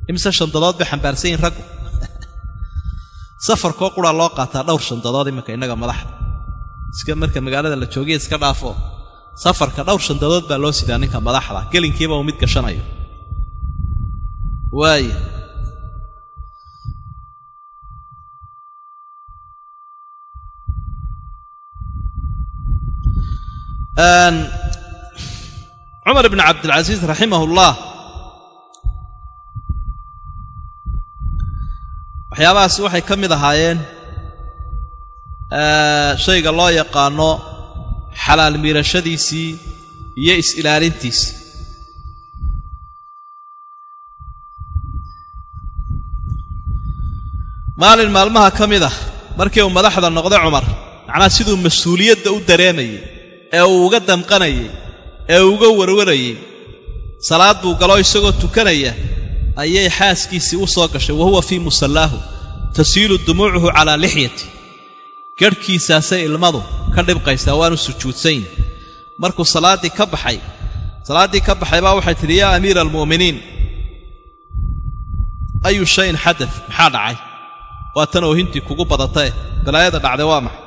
S1: Imise shandadood bay xambaarsan raggu? Safarkoo quraa loo qaataa dhowr shandadood iminka innaga madaxda iska marka magaalada la joogiya iska dhaafo. Safarka dhowr shandadood baa loo sidaa ninka madaxda. Gelinkiiba uu mid gashanayo. Waaya cumar ibn cabdilcasiis raximah ullah waxyaabahaas waxay ka mid ahaayeen shayga loo yaqaano xalaal miirashadiisii iyo is-ilaalintiisii maalin maalmaha ka mid ah markii uu madaxda noqday cumar macnaha siduu mas'uuliyadda u dareemayey ee uu uga damqanayey ee uga warwarayey salaad buu galo isagoo tukanaya ayay xaaskiisii u soo gashay wa huwa fii musallaahu tasiilu dumuucuhu calaa lixyati. Garhkiisaasay ilmadu ka dhibqaysaa waanu sujuudsayn. Markuu salaaddii ka baxay salaaddii ka baxay baa waxay tidhi yaa amiira almu'miniin ayu shayin xadad maxaa dhacay? Waa tan oohintii kugu badatae balaayada dhacday waa maxay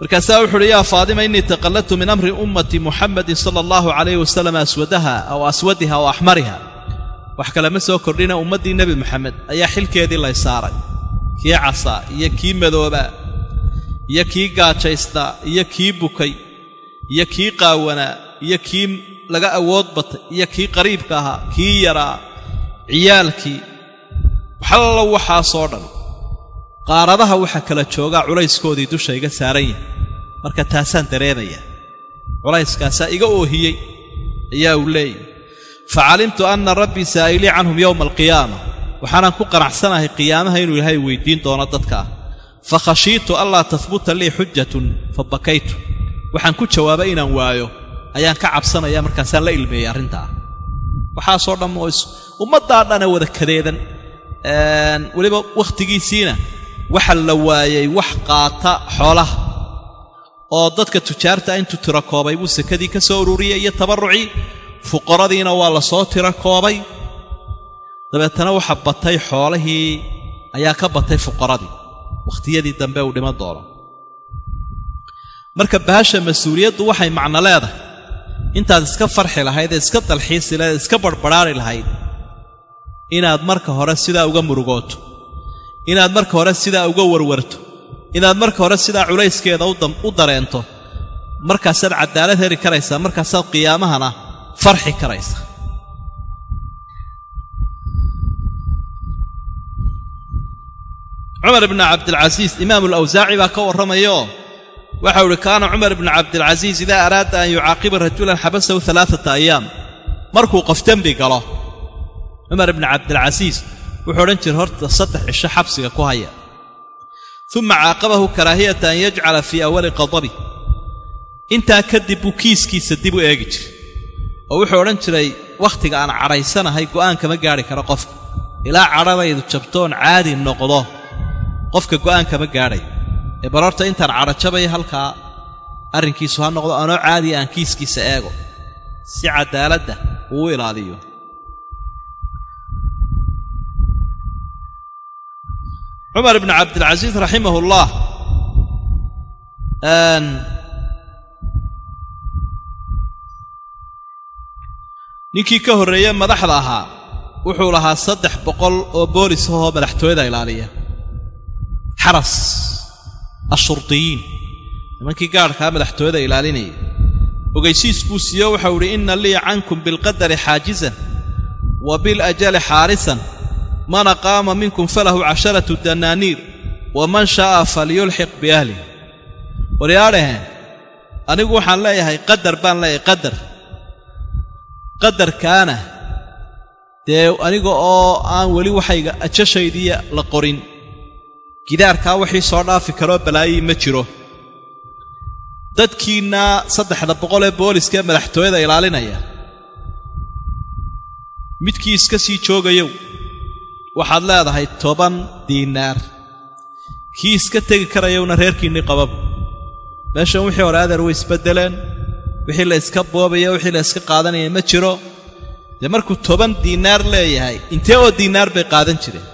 S1: markaasaa wuxu uhi yaa faadima innii taqalladtu min amri ummati muxamadin sala allahu calayhi wasalam aswadaha aw aswadiha aw axmariha wax kalema soo kordhina ummaddii nebi moxamed ayaa xilkeedii lay saaray. Kii casaa iyo kii madoobaa iyo kii gaajaystaa iyo kii bukay iyo kii qaawanaa iyo kii laga awood batay iyo kii qariibka ahaa kii yaraa ciyaalkii. Waxallo waxaasoo dhan qaaradaha waxa kala joogaa culayskoodii dusha iga saaran yahay. Marka taasaan dareemayaa. Culayskaasaa iga oohiyey ayaa uu leeyahy fa calimtu anna rabbii saa'ilii canhum yowma alqiyaama. Waxaanaan ku qanacsanahay qiyaamaha inuu ilaahay weyddiin doono dadkaa fa khashiitu allaa tahbuta lii xujatun fa bakaytu. Waxaan ku jawaabay inaan waayo. Ayaan ka cabsanaya markaasaan la ilmeeyey arrintaa waxaasoo dhan oo ummaddaa dhane wada kadeedan. Weliba wakhtigiisiina waxa la waayey wax qaata xoolaha oo dadka tujaarta intuu tiro koobay buu sekadii ka soo ururiyey iyo tabarrucii fuqaradiina waa la soo tiro koobay. Dabeetana waxa batay xoolihii ayaa ka batay fuqaradii. Wakhtiyadii dambe uu dhiman doono. Marka bahasha mas'uuliyaddu waxay macno leedahay. Intaad iska farxi lahayd ee iska dalxiisi lahayd iska barbadhaari lahayd inaad marka hore sidaa uga murugooto inaad marka hore sidaa uga warwarto. Inaad marka hore sidaa culayskeeda u dareento. Markaasaad cadaalad heli karaysaa markaasaad qiyaamahana farxi karaysaa. Cumar ibnu cabdilcasiis imaamu alawsaaci baa ka warramayaoo waxau ihi kaana cumar ibnu cabdilcasiis idaa araada an yucaaqiba rajulan xabasahu alaaata ayaam markuu qof dembi galo cumar ibnu cabdilcasiis wuxuu odhan jiray horta saddex cisho xabsiga ku haya. Uma caaqabahu karaahiyata an yajcala fii awali qadabi. Intaa kadib buu kiiskiisa dib u eegi jiray. Oo wuxuu odhan jiray wakhtiga aan cadhaysanahay go'aan kama gaadhi karo qofka. Ilaa cadhadaydu jabtoon caadi noqdo qofka go'aan kama gaadhay. Ee bal horta intaan cadhajabaya halkaa arrinkiisu ha noqdo anoo caadiya aan kiiskiisa eego. Si cadaaladda uu ilaaliyo cumar ibnu cabdilcasiis raximahullah ninkii ka horreeye madaxda ahaa wuxuu lahaa saddex boqol oo boolis ahoo madaxtooyada ilaaliya. Xaras ashurdiyiin nimankii gaadhkaa madaxtooyada ilaalinaya ogaysiis buu siiyo waxau idhi inna lii cankum bilqadari xaajizan wa bilajali xaarisan man aqaama minkum falahu casharatu danaaniir waman sha'a falyulxiq biahlih waryaadhaheen anigu waxaan leeyahay qadar baan leeyahay qadar. Qadarkaana dee aniga oo aan weli waxayga ajashaydiiya la qorin. Gidaarkaa wixii soo dhaafi karoo balaayii ma jiro. Dadkiinna saddexda boqol ee booliska madaxtooyada ilaalinaya. Midkii iska sii joogayow waxaad leedahay toban diinaar. Kii iska tegi karayowna reerkiinnii qabab. Meeshan wixii hore adeer way isbeddeleen wixii la iska boobaya wixii la iska qaadanaya ma jiro. Dee markuu toban diinaar leeyahay intee oo diinaar bay qaadan jireen?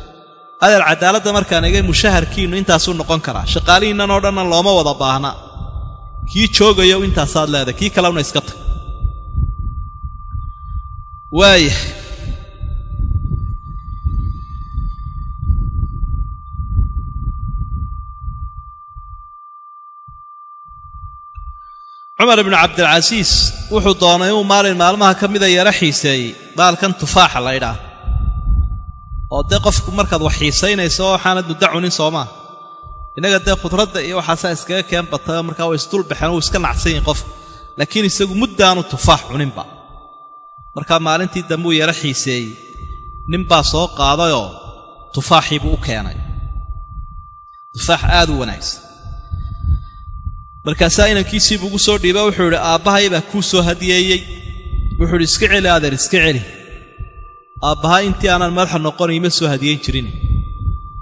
S1: Adeer cadaaladda markaan egay mushaharkiinnu intaasuu noqon karaa. Shaqaalihiinnan oo dhanna looma wada baahna. Kii joogayow intaasaad leedahay kii kalewna iska tag. Waaya cumar ibnu cabdilcasiis wuxuu doonay inuu maalin maalmaha ka mida yaro xiiseeyey baalkan tufaaxa laydhaah oo dee qofku markaad wax xiisaynayso waxaanad muddo cunin soomaa innaga dee khudradda iyo waxaasaa iskaga keen batay markaa way isdulbaxeen uu iska nacsan yahin qofka laakiin isagu muddaanu tufaax cuninba markaa maalintii dambe uu yaro xiiseeyey ninbaa soo qaadayoo tufaaxiibuu u keenay. Tufaax aad u wanaagsan markaasaa inankiisiibuu ugu soo dhiiba wuxuu idhi aabbahay baa kuu soo hadiyeeyey wuxuu idhi iska celi adeer iska celi. Aabbaha intii aanan madaxa noqonay ima soo hadiyeyn jirin.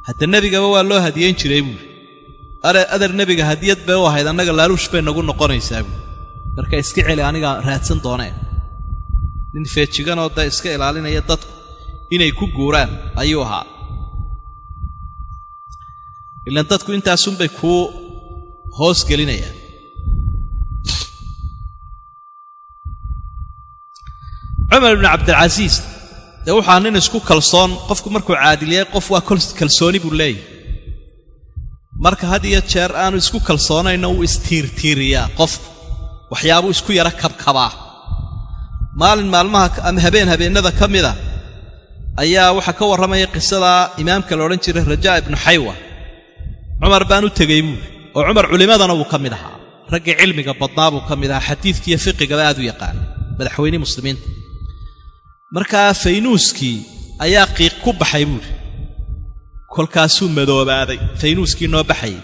S1: Hadda nebigaba waa loo hadiyeyn jiray buuri adeer nebiga hadiyad bay u ahayd annaga laaluush bay nagu noqonaysaa buuri marka iska celi anigaa raadsan dooneen nin feejiganoo da iska ilaalinaya dadku inay ku guuraan ayuu ahaa. Ilaan dadku intaasunbay kuu hoos gelinayaan cumar ibnu cabdilcasiis dee waxaa nin isku kalsoon qofku markuu caadiliyay qof waa kalsooni buu leeyahy marka had iyo jeer aanu isku kalsoonayna wuu istiirtiiriyaa qofku waxyaabuu isku yaro kabkabaa. Maalin maalmaha ama habeen habeennada ka mida ayaa waxaa ka warramaya qisadaa imaamka la odhan jiray rajaa ibnu xaywa cumar baan u tegey buuri oo cumar culimmadana wuu ka mid ahaa. Raggii cilmiga badnaa buu ka mid ahaa. Xadiidkiiyo fiqigaba aad u yaqaana madaxweynihii muslimiinta. Markaa faynuuskii ayaa qiiq ku baxay buuri kolkaasuu madoobaaday. Faynuuskii noo baxayay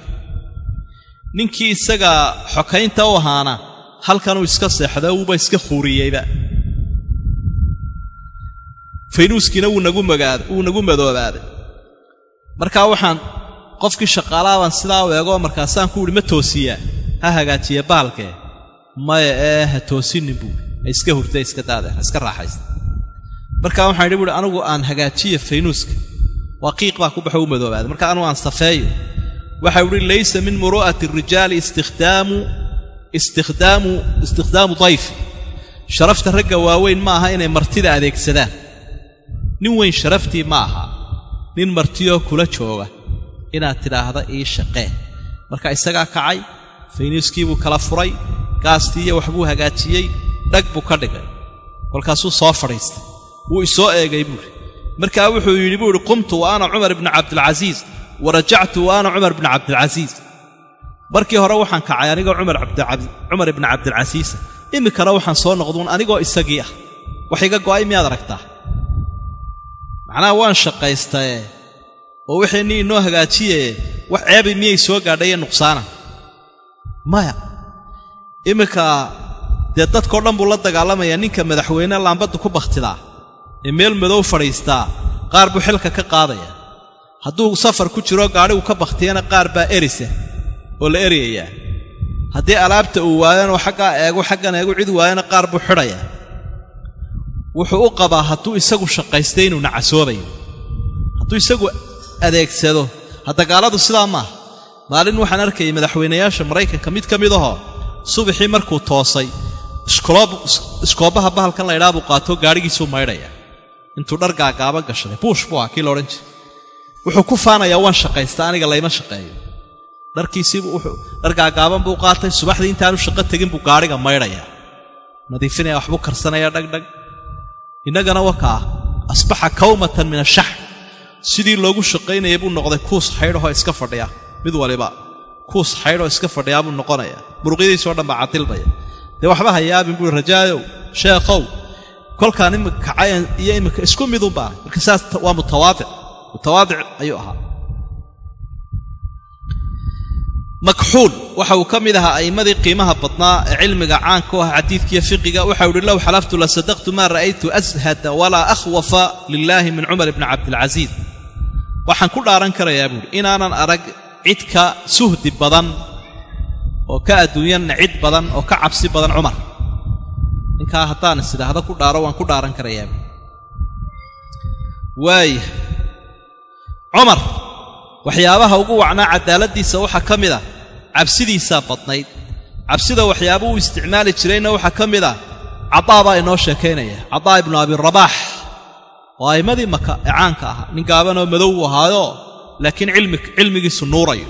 S1: ninkii isaga xokaynta u ahaana halkanuu iska seexda wuuba iska khuuriyeyba. Faynuuskiina wuu nagu magaad wuu nagu madoobaaday. Markaa waxaan qofkii shaqaalaabaan sidaa u eegoo markaasaan ku uhi ma toosiyaa? Ha hagaajiye baalkee maya ee ha toosinin buuri ha iska hurta iska daade ha iska raaxaysta. Markaa waxaan idhi buuhi anigu aan hagaajiya faynuuska. Waa qiiq baa ku baxo u madoobaaday marka anugu aan safeeyo waxa uhi laysa min muru'ati arijaali istikhdaamu istikhdaamu istikhdaamu dayfi. Sharafta ragga waaweyn ma aha inay martida adeegsadaan. Nin weyn sharaftii ma aha. Nin martiyoo kula jooga inaad tidhaahda ii shaqee. Marka isagaa kacay faynuuskii buu kala furay gaastii iyo waxbuu hagaajiyey dhag buu ka dhigay. Kolkaasuu soo fadhiistay. Wuu isoo eegay buuri markaa wuxuu yidhi buu ihi qumtu wa ana cumar ibnu cabdilcasiis wa rajactu wa ana cumar ibnu cabdilcasiis. Markii hore waxaan kacay anigoo cumar ibnu cabdilcasiisa iminkana waxaan soo noqduun anigoo isagii ah. Wax iga go'ay miyaad aragtaa? Macnaha waan shaqaystaye oo nin inoo hagaajiye wax ceebi miyay soo gaadhaye nuqsaana? Maya iminka dee dadkao dhan buu la dagaalamayaa ninka madaxweyne laambaddu ku bakhtidaa? Ee meel madow fadhiistaa qaar buu xilka ka qaadaya. Hadduu safar ku jiro gaadhigu ka bakhtiyana qaar baa erisa oo la eryayaa haddii alaabta uu waayanoo xaggaa eego xaggan eegu cid waayana qaar buu xidhayaa wuxuu u qabaa hadduu isagu shaqaystay inuu nacasoobayo hadduu isagu adeegsado. Hadda gaaladu sidaa maaha maalin waxaan arkayay madaxweynayaasha maraykanka mid ka mid ahoo subaxii markuu toosay iskoobaha bahalkan laydhaa buu qaatoo gaadhigiisuu maydhaya. Intuu dhar gaagaaba gashaday buush buu ah kii la odhan jiray. Wuxuu ku faanayaa waan shaqaysta aniga layma shaqeeyo. Dharkiisiibu dhar gaagaaban buu qaatay subaxdii intaanu shaqo tegin buu gaadhiga maydhayaa nadiifinaya waxbuu karsanaya dhagdhag. Innagana wakaa asbaxa kawmatan min ashax sidii loogu shaqaynayay buu noqday kuus xaydhahoo iska fadhiya. Mid waliba kuus xaydhoo iska fadhiyaa buu noqonaya. Muruqyadiisoo dhan baa cadilbaya dee waxba ha yaabin rajaayow sheekhow kolkaan imika kacayan iyo imika isku midunbaa marka saas waa mutawaadic mutawaadic ayuu ahaa makxuul waxa uu ka mid ahaa a'immadii qiimaha badnaa ee cilmiga caanka u ah xadiidkiiyo fiqiga. Waxau uhi low xalaftu la sadaqtu maa ra'aytu ashada walaa akhwafa lilaahi min cumar bni cabdilcasiis waxaan ku dhaaran karayaa buuhi inaanan arag cid ka suhdi badan oo ka adduunyana cid badan oo ka cabsi badan cumar. Ninkaa haddaan is idhaahdo ku dhaaro waan ku dhaaran karayaa buui waaya cumar waxyaabaha ugu wacnaa cadaaladdiisa waxaa ka mid ah cabsidiisaa badnayd. Cabsida waxyaaba uu isticmaali jirayna waxaa ka mid ah cadaa baa inoo sheekaynaya cadaa ibnu abirabaax oo a'immadii maka ee caanka ahaa. Nin gaabanoo madow u ahaayo laakiin cilmigiisu nuurayo.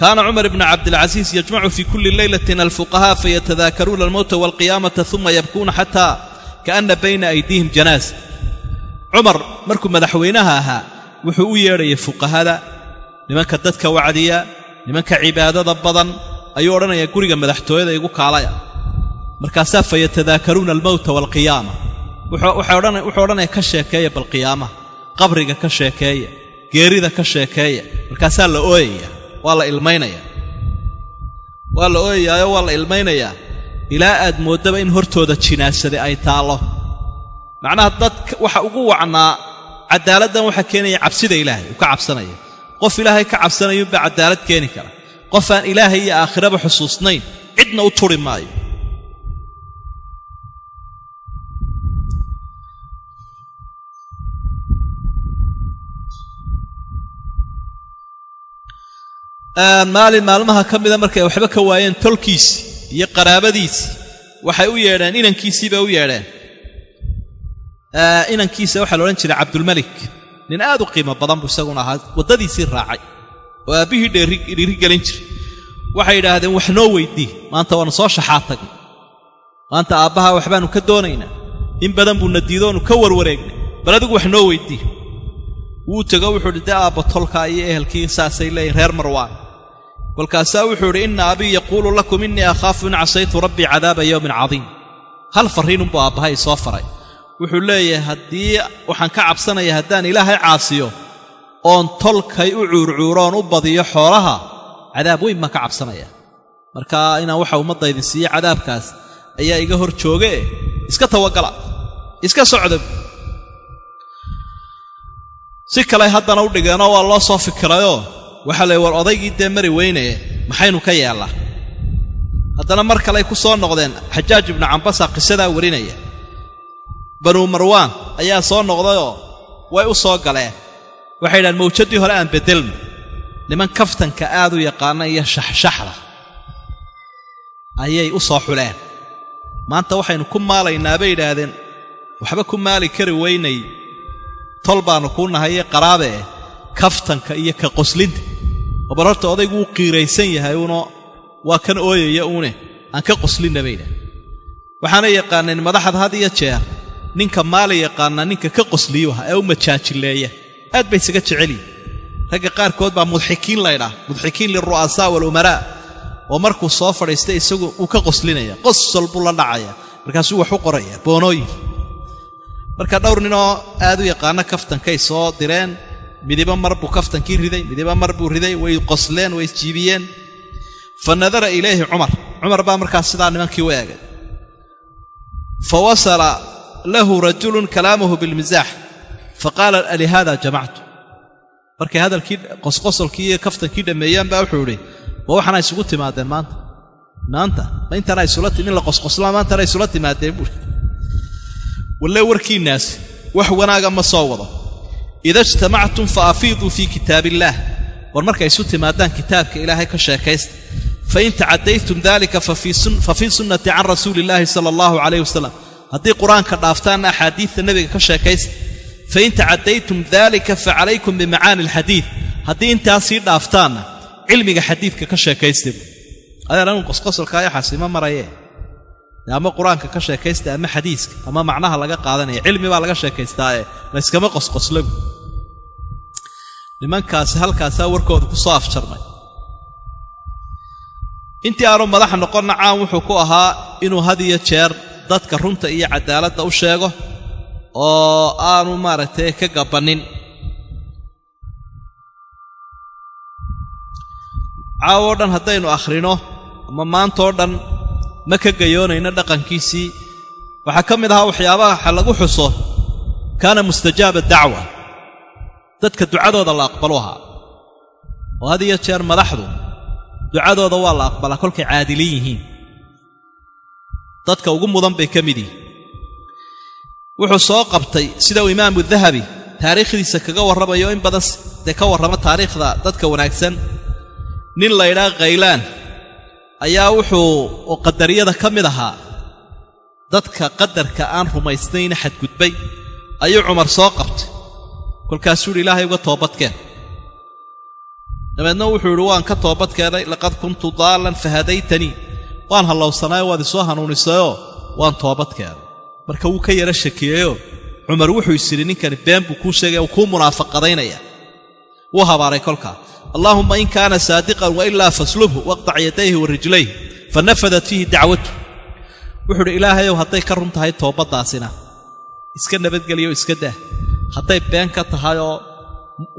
S1: Kaana cumar ibnu cabdilcasiis yajmacu fii kulli leylatin alfuqahaa fayatadaakaruuna almowta waalqiyaamata uma yabkuuna xataa kaana bayna aydiihim janaasa cumar markuu madaxweynaha ahaa wuxuu u yeedhayay fuqahada nimanka dadka wacdiya nimanka cibaadada badan ayuu odhanayaa guriga madaxtooyada igu kaalaya. Markaasaa fayatadaakaruuna almowta waalqiyaama wuxuu odhanaya ka sheekeeya balqiyaamaha qabriga ka sheekeeya geerida ka sheekeeya markaasaa la ooyaya waa la ilmaynaya. Waa la ooyayaayo waa la ilmaynayaa ilaa aad mooddaba in hortooda jinaasade ay taallo. Macnaha dadka waxa ugu wacnaa cadaaladdan waxaa keenaya cabsida ilaahay uu ka cabsanaya qof ilaahay ka cabsanayuunbaa cadaalad keeni kara. Qof aan ilaahay iyo aakhiraba xusuusnayn cidna u turi maayo. Maalin maalmaha ka mida markay waxba ka waayeen tolkiisii iyo qaraabadiisii waxay u yeedheen inankiisii bay u yeedheen. Inankiisa waxaa la odhan jiray cabdulmelik nin aad u qiimo badan buu isaguna ahaa waddadiisii raacay. Oo aabbihii dhiiri gelin jiray. Waxay yidhaahdeen wax noo weydii maanta waanu soo shaxaa tagnay maanta aabbaha waxbaanu ka doonaynaa. In badan buuna diidoonu ka warwareegnay. Bal adigu wax noo weydii. Wuu tego wuxuu idhi dee aabba tolkaa iyo ehelkii saasay leeyihiin reer marwaan. Kolkaasaa wuxuu idhi inna abii yaquulu lakum innii akhaafu in casaytu rabbii cadaaba yowmin cadiim. Hal farriinunbuu aabbahay soo faray wuxuu leeyahay haddii waxaan ka cabsanaya haddaan ilaahay caasiyo oon tolkay u cuurcuuroon u badiyo xoolaha cadaab weyn baan ka cabsanaya. Marka inaan waxa ummadda idin siiyo cadaabkaas ayaa iga hor joogee iska tawagala iska socda. Si kale haddana u dhigeenoo waa loo soo fikirayoo waxaa la war odaygii dee mari weynaye maxaynu ka yeellaa haddana mar kaley ku soo noqdeen xajaaj ibnu cambasa qisadaa warinaya banuu marwaan ayaa soo noqdayoo way u soo galeen. Waxay yidhahaan mawjaddii hore aan beddelno. Niman kaftanka aad u yaqaana iyo shaxshaxda ayay u soo xuleen. Maanta waxaynu ku maalaynaa bay yidhaahdeen waxba ku maali kari weynay. Tol baannu kuu nahaye qaraabe eh kaftanka iyo ka qoslinta. Oo bar horta odaygu wuu qiiraysan yahay uno waa kan ooyaya uune aan ka qoslinna bay yidhahdeen waxaana yaqaaneen madaxda had iyo jeer ninka maali yaqaanaa ninka ka qosliyuha ee u majaajileeya. Aad bay isaga jecelyihin ragga qaarkood baa mudxikiin laydhaah mudxikiin lilru'asaa walumaraa oo markuu soo fadhiistay isagu uu ka qoslinaya qosol buu la dhacaya markaasuu wax u qoraya boonooyin. Marka dhowr ninoo aad u yaqaano kaftankay soo direen midiba mar buu kaftankii riday midiba mar buu riday way qosleen way isjiibiyeen fa nadara ilayhi cumar. Cumar baa markaas sidaa nimankii u eegay lahu rajulun kalaamahu bilmisaax fa qaala alihaada jamactu. Markay hadalkii qosqosolkii iyo kaftankii dhammeeyaan baa wuxuu idhi ma waxaana isugu timaadeen maanta. Maanta? Ma intana isula in la qosqoslaa maantana isula timaadeen? buui walle warkiinnaasi wax wanaaga ma soo wado. Ida ijtamactum fa afiiduu fii kitaab illaah war markay isu timaadaan kitaabka ilaahay ka sheekaysta. Fain tacadaytum dalika fa fii sunnati can rasuuli illaahi sala allahu calayh wasalam haddii qur'aanka dhaaftaanna axaadiidta nebiga ka sheekaysta fain tacadaytum dalika fa calaykum bimacaani alxadiid. Haddii intaasii dhaaftaanna cilmiga xadiidka ka sheekaysta adeer anu qosqosolkaayo xasima marayee ama qur'aanka ka sheekaysta ama xadiiska? Ama macnaha laga qaadanaya? Cilmi baa laga sheekaystaae layskama qosqoslagu nimankaasi halkaasaa warkooda ku soo afjarmay intii aanu madax noqonna caan wuxuu ku ahaa inuu had iyo jeer dadka runta iyo cadaaladda u sheego oo aanu maaragtay ka gabannin caawoo dhan haddaynu akhrino ama maantoo dhan ma ka gayoonayno dhaqankiisii. Waxaa ka mid ahaa waxyaabaha lagu xuso kaana mustajaaba dacwa. Dadka ducadooda la aqbalu ahaa. Oo had iyo jeer madaxdu ducadooda waa la aqbalaa kolkay caadilin yihiin dadka ugu mudan bay ka mid yihiin. Wuxuu soo qabtay sida uu imaamu dahabi taariikhdiisa kaga warramayo in badan dee ka warramo taariikhda dadka wanaagsan. Nin laydhaa khaylaan ayaa wuxuu oo qadariyada ka mid ahaa dadka qadarka aan rumaysnayna xadgudbay ayuu cumar soo qabtay. Kolkaasuu yidhi ilaahay uga toobadkeen dabeedna wuxuu yidhi waan ka toobadkeenay laqad kuntu daallan fahadaytanii waan hallowsanaayo waad isoo hanuunisayoo waan toobadkeenay marka wuu ka yara shakiyeeyoo cumar wuxuu is yidhi ninkani been buu kuu sheegaya uu kuu munaafaqadaynaya. Wuu habaaray kolkaa allaahumma in kaana saadiqan wailaa faslubhu waqtac yadayhi wa rijlayh fa nafadat fiihi dacwatu. Wuxuu idhi ilaahayow hadday ka run tahay toobaddaasina. Iska nabadgeliyo iska dah. Hadday been ka tahay oo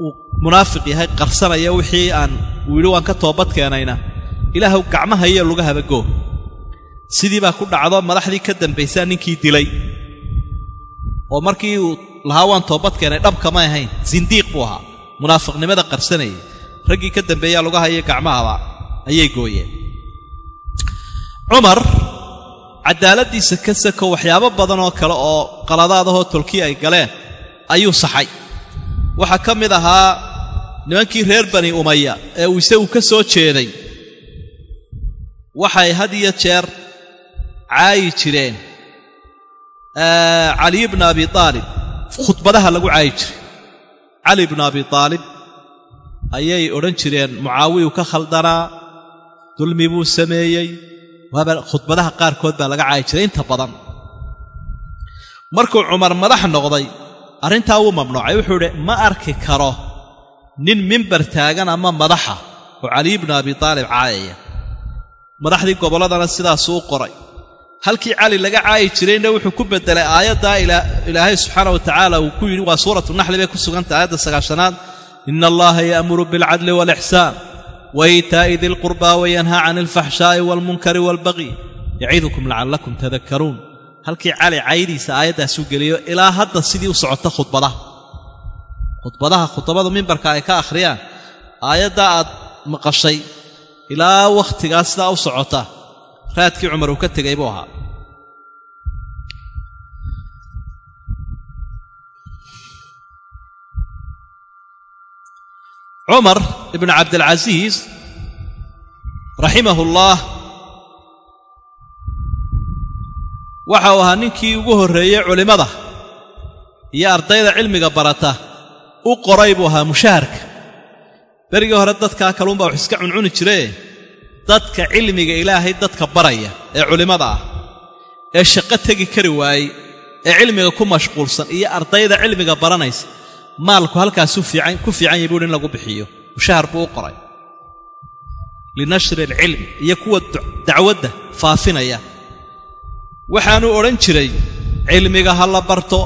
S1: uu munaafiq yahay qarsanaya wixii aan uu yidhi waan ka toobad keenayna ilaahw gacmahaiyo luga habagoo sidii baa ku dhacdo madaxdii ka dambaysaa ninkii dilay. Oo markii uu lahaa waan toobad keenay dhabkamay ahayn. Sindiiq buu ahaa. Munaafiqnimada qarsanayay raggii ka dambeeyaa lugaha iyo gacmahaba ayay gooyeen. Cumar cadaaladdiisa ka sako waxyaabo badan oo kale oo qaladaadahoo tolkii ay galeen ayuu saxay. Waxaa ka mid ahaa nimankii reer bani umaya ee uu isagu ka soo jeeday waxay had iyo jeer caayi jireen. Caliy bna abi aalib khudbadaha lagu caayi jiray. Cali bna abi aalib ayay odhan jireen mucaawiyu ka khaldanaa dulmi buu sameeyey. Khudbadaha qaarkood baa laga caayi jiray inta badan. Markuu cumar madax noqday arrintaa wuu mamnuucay. Wuxuu idhi ma arki karo nin mimbar taagan ama madaxa oo caliy bnu abi taalib caayaya madaxdii gobolladana sidaasuu qoray. Halkii cali laga caayi jirayna wuxuu ku beddelay aayaddaa ilaahay subxaana wa tacaala uu ku yidhi waa suuratu naxli bay ku sugantah aayadda sagaashanaad ina allaha yaamuru bilcadli waalixsaan waitaa'i dilqurbaa wayanhaa can alfaxshaa'i waalmunkari waalbaqyi yacidukum lacallakum tadakkaruun. Halkii cali caydiisa aayaddaasuu geliyo ilaa hadda sidii u socota khudbadaha. Khudbadaha khudbada mimbarka ay ka akhriyaan aayaddaa aad maqashay ilaa wakhtigaa sidaa u socota raadkii cumar uu ka tegay buu ahaa. Cumar ibnu cabdilcasiis raximahullaah waxa uu ahaa ninkii ugu horreeyey culimmada iyo ardayda cilmiga barata u qoray buu ahaa mushaharka berigii hore dadkaa kaluunbaa wax iska cuncuni jiree. Dadka cilmiga ilaahay dadka baraya ee culimmada ah ee shaqo tegi kari waayey ee cilmiga ku mashquulsan iyo ardayda cilmiga baranaysa maalku halkaasuu ku fiican yahy buuhi in lagu bixiyo. Mushahar buu u qoray. Linashri alcilmi iyo kuwa dacwadda faafinaya. Waxaanuu odhan jiray cilmiga ha la barto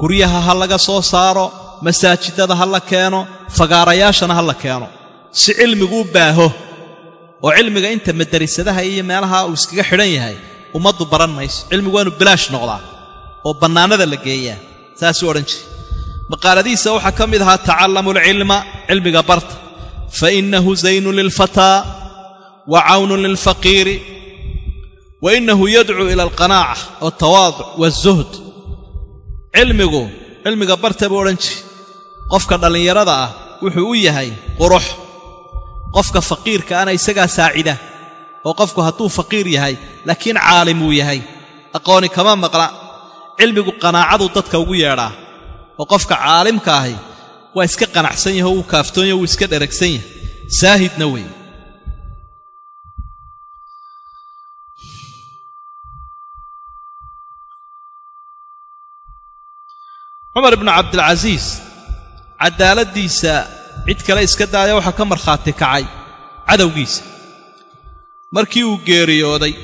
S1: guryaha ha laga soo saaro masaajidada ha la keeno fagaarayaashana ha la keeno. Si cilmigu u baaho oo cilmiga inta madarisadaha iyo meelaha uu iskaga xidhan yahay ummaddu baran mayso. Cilmigu waanu bilaash noqdaa oo bannaanada la geeyaa. Saasuu odhan jiray. Maqaaladihiisa waxaa ka mid ahaa tacallamu alcilma cilmiga barta. Fa innahu zaynun lilfataa wa cawnun lilfaqiiri wa innahu yadcuu ila alqanaaca waltawaaduc waazuhd cilmigu cilmiga barta buu odhan jiri qofka dhallinyarada ah wuxuu u yahay qurux. Qofka faqiirka ana isagaa saacida oo qofku hadduu faqiir yahay laakiin caalim uu yahay. Aqooni kama maqla. Cilmigu qanaacadu dadka ugu yeedhaa oo qofka caalimka ahi waa iska qanacsan yahay oo wuu kaaftoon yahy wuu iska dheragsan yahay. Saahidna wey cumar ibnu cabdilcasiis caddaaladdiisa cid kale iska daaya waxaa ka markhaati kacay cadowgiisa. Markii uu geeriyooday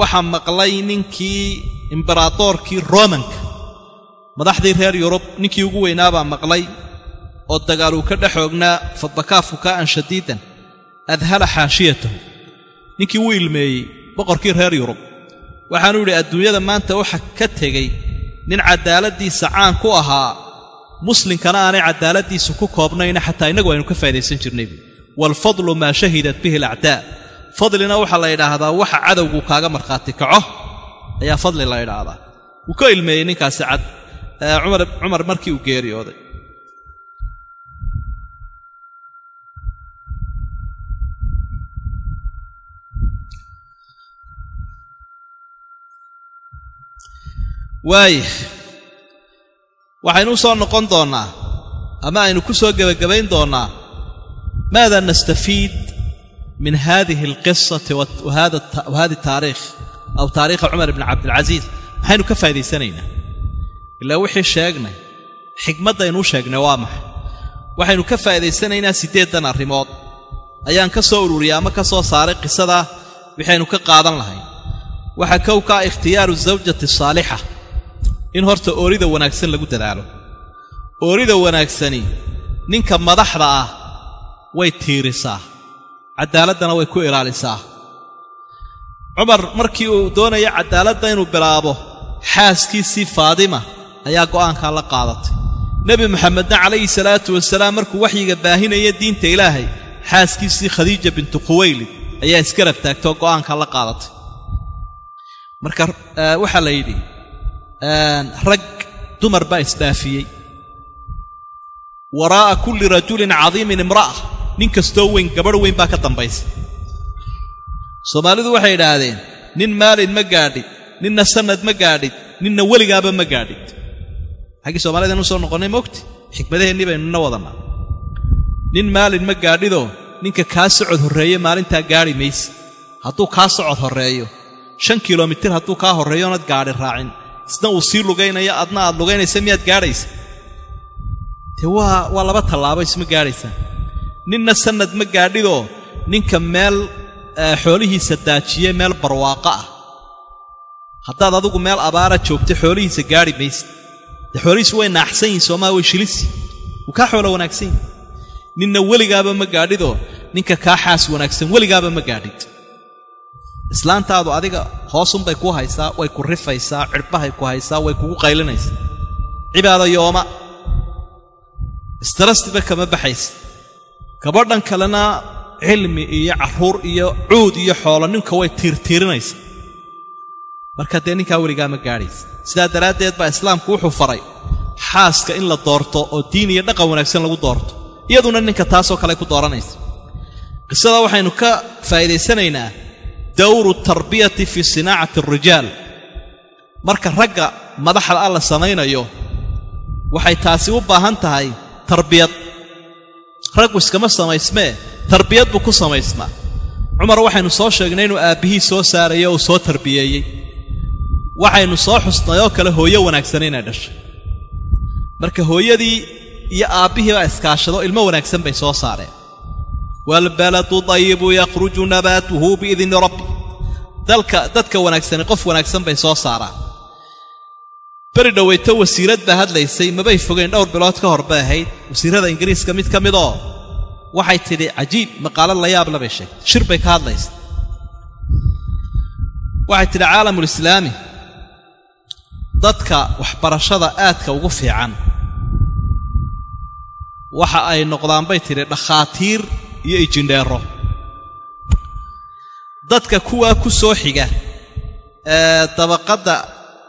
S1: waxaa maqlay ninkii imberadoorkii romanka madaxdii reer yurub ninkii ugu weynaabaa maqlay oo dagaal uu ka dhex oognaa fabakaa fukaa'an shadiidan adhala xaashiyatahu ninkii wuu ilmeeyey boqorkii reer yurub. Waxaanu yidhi adduunyada maanta waxa ka tegey nin caddaaladdiisa caan ku ahaa muslimkana aanay caddaaladdiisu ku koobnayna xataa innagu aynu ka faa'idaysan jirnay waalfadlu maa shahidat bihi alacdaa. Fadlina waxaa la yidhaahdaa waxa cadowgu kaaga markhaati kaco ayaa fadli la yidhaahdaa. Wuu ka ilmeeyey ninkaasi cad cumar markii uu geeriyooday. Waaya waxaynu u soo noqon doonnaa ama aynu ku soo gebagabayn doonnaa maada nastafiid min hadihi alqisati wa hada taariikh aw taariikha cumar ibni cabdilcasiis. Maxaynu ka faa'idaysanaynaa? Ilaa wixii sheegnay xikmaddaynuu sheegnay waa maxay? Waxaynu ka faa'idaysanaynaa siddeeddan arrimood. Ayaan ka soo ururiyay ama ka soo saaray qisadaa waxaynu ka qaadan lahayn. Waxaa kow kaa ikhtiyaaru zawjati saalixa in horta oorida wanaagsan lagu dadaalo. Oorida wanaagsani ninka madaxda ah way tiirisaa. Caddaaladdana way ku ilaalisaa. Cumar markii uu doonaya caddaaladda inuu bilaabo xaaskiisii faadima ayaa go'aankaa la qaadatay. Nebi moxamedna calayhi salaatu wasalaam markuu waxyiga baahinaya diinta ilaahay xaaskiisii khadiija bintu khuwaylid ayaa isgarab taagtoo go'aankaa la qaadatay. Marka waxaa la yidhi rag dumar baa isdhaafiyey waraa'a kulli rajulin cadiimin imra'a nin kastoo weyn gabadh weyn baa ka dambaysa. Soomaalidu waxay idhaahdeen nin maalin ma gaadhid ninna sannad ma gaadhid ninna weligaaba ma gaadhid xaggii soomaalidanu soo noqonnay mogti xikmadaheennii baynuna wadannaa nin maalin ma gaadhidoo ninka kaa socod horreeye maalintaa gaadhi mayse hadduu kaa socod horreeyo shan kilomitir hadduu kaa horreeyo oonad gaadhi raacin isna uu sii lugaynayo adna aad lugaynaysa miyaad gaadhaysa dee waa waa laba tallaabo isma gaadhaysaan ninna sannad ma gaadhidoo ninka meel xoolihiisa daajiye meel barwaaqo ah. Haddaad adigu meel abaara joogta xoolihiisa gaadhi maysid. Dee xoolihiisu way naaxsan yihiin soomaa way shilisi wuu kaa xoolo wanaagsan yihiin ninna weligaaba ma gaadhidoo ninka kaa xaas wanaagsan weligaaba ma gaadhid islaantaadu adiga hoosunbay ku haysaa way ku rifaysaa cidhbahay ku haysaa way kugu qaylinaysaa. Cibaada yooma. Istarastiba kama baxaysa. Gabadhan kalena cilmi iyo carruur iyo cuud iyo xoolo ninka way tiirtiirinaysa marka dee ninkaa weligaa ma gaadhaysa. Sidaa daraaddeed baa islaamku wuxuu faray xaaska in la doorto oo diin iyo dhaqan wanaagsan lagu doorto iyaduna ninka taasoo kale ku dooranaysa. Qisada waxaynu ka faa'iidaysanaynaa dawru tarbiyati fii sinaacati alrijaal marka ragga madaxda ah la samaynayo waxay taasi u baahan tahay tarbiyad. Raggu iskama samaysmee tarbiyad buu ku samaysmaa cumar waxaynu soo sheegnay inuu aabbihii soo saarayo uu soo tarbiyeeyey waxaynu soo xusnay oo kale hooyo wanaagsan inay dhashay. Marka hooyadii iyo aabbihii baa iskaashado ilmo wanaagsan bay soo saareen waalbaladu dayibu yakhruju nabaatuhu biidni rabbi dalka dadka wanaagsani qof wanaagsan bay soo saaraan beri dhoweyto wasiirad baa hadlaysay mabay fogeyn dhowr bilood ka hor bay ahayd wasiirrada ingiriiska mid ka midoo waxay tidhi cajiib maqaalad la yaab labay sheegtay shir bay ka hadlaysa waxay tidhi caalamulislaami dadka waxbarashada aadka ugu fiican waxa ay noqdaan bay tidhi dhakhaatiir iyo ijindheero dadka kuwaa ku soo xiga ee dabaqadda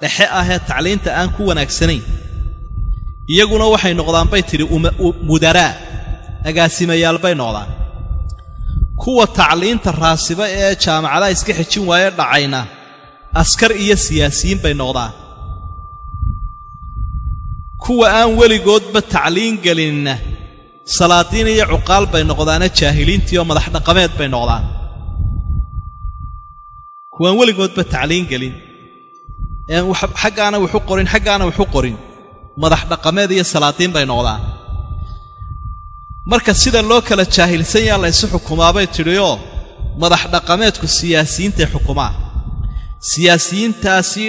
S1: dhexe ah ee tacliinta aan ku wanaagsanayn iyaguna waxay noqdaan bay tidhi mudaraa agaasimayaal bay noqdaan. Kuwa tacliinta raasiba ee jaamacadaha iska xejin waaye dhacayna askar iyo siyaasiyiin bay noqdaan. Kuwa aan weligoodba tacliin gelinna salaadiin iyo cuqaal bay noqdaane jaahiliintii oo madax dhaqameed bay noqdaan. Kuwaan weligoodba tacliin gelin. Een xaggaana waxu qorin xaggaana waxu qorin. Madax dhaqameed iyo salaadiin bay noqdaan. Marka sida loo kala jaahilsan yaa laysu xukumaabay tidhioo madax dhaqameedku siyaasiyiintay xukumaan. Siyaasiyiintaasi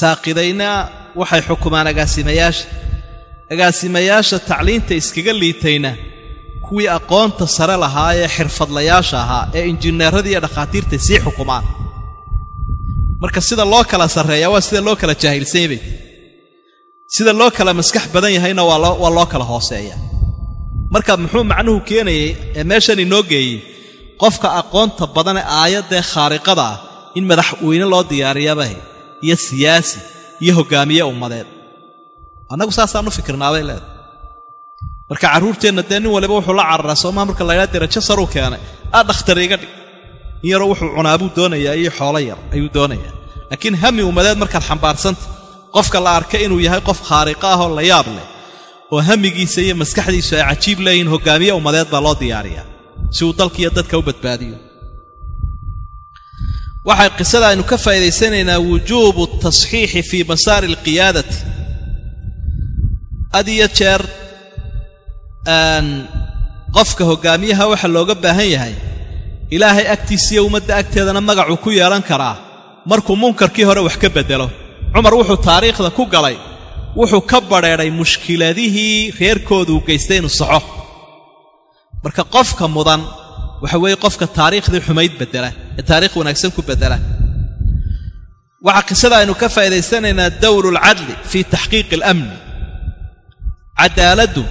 S1: saaqidayna waxay xukumaan agaasimayaasha agaasimayaasha tacliinta iskaga liitayna kuwii aqoonta sare lahaa ee xirfadlayaasha ahaa ee injineerradii iyo dhakhaatiirtay sii xukumaan. Marka sida loo kala sarreeyaa waa sida loo kala jaahilsanyay bay. Sida loo kala maskax badan yahayna waa loo kala hooseeya. Marka muxuu macnuhu keenayay ee meeshan inoo geeyey qofka aqoonta badan ee aayaddee khaariqada ah in madaxweyne loo diyaariyaba iyo siyaasi iyo hoggaamiye ummadeed annagu saasaan u fikirnaabay leedahay marka carruurteenna dee nin waliba wuxuu la cararaa soomaa marka laydhaa derajo saruu keenay. Aa dhakhtar iga dhig. In yaroo wuxuu cunaabuu doonayaa iyo xoolo yar ayuu doonayaa. Laakiin hami ummadeed markaad xambaarsanta qofka la arka inuu yahay qof khaariqa ah oo la yaab leh oo hamigiisa iyo maskaxdiisu ay cajiib leeyihiin hoggaamiye ummadeed baa loo diyaariyaa si uu dalkiiyo dadka u badbaadiyo. Waxay qisada aynu ka faa'idaysanaynaa wujuubu tasxiixi fii masaari alqiyaadati had iyo jeer qofka hoggaamiyaha waxaa looga baahan yahay. Ilaahay agtiisiiyo ummadda agteedana magacuu ku yeelan karaa. Markuu munkarkii hore wax ka beddelo cumar wuxuu taariikhda ku galay. Wuxuu ka badheedhay mushkiladihii reerkooduu geystay inuu soxo marka qofka mudan waxa weeye qofka taariikhdii xumayd beddela ee taariikh wanaagsan ku beddela waxaa qisada aynu ka faa'idaysanaynaa dawru alcadli fii taxqiiqi alamni caddaaladdu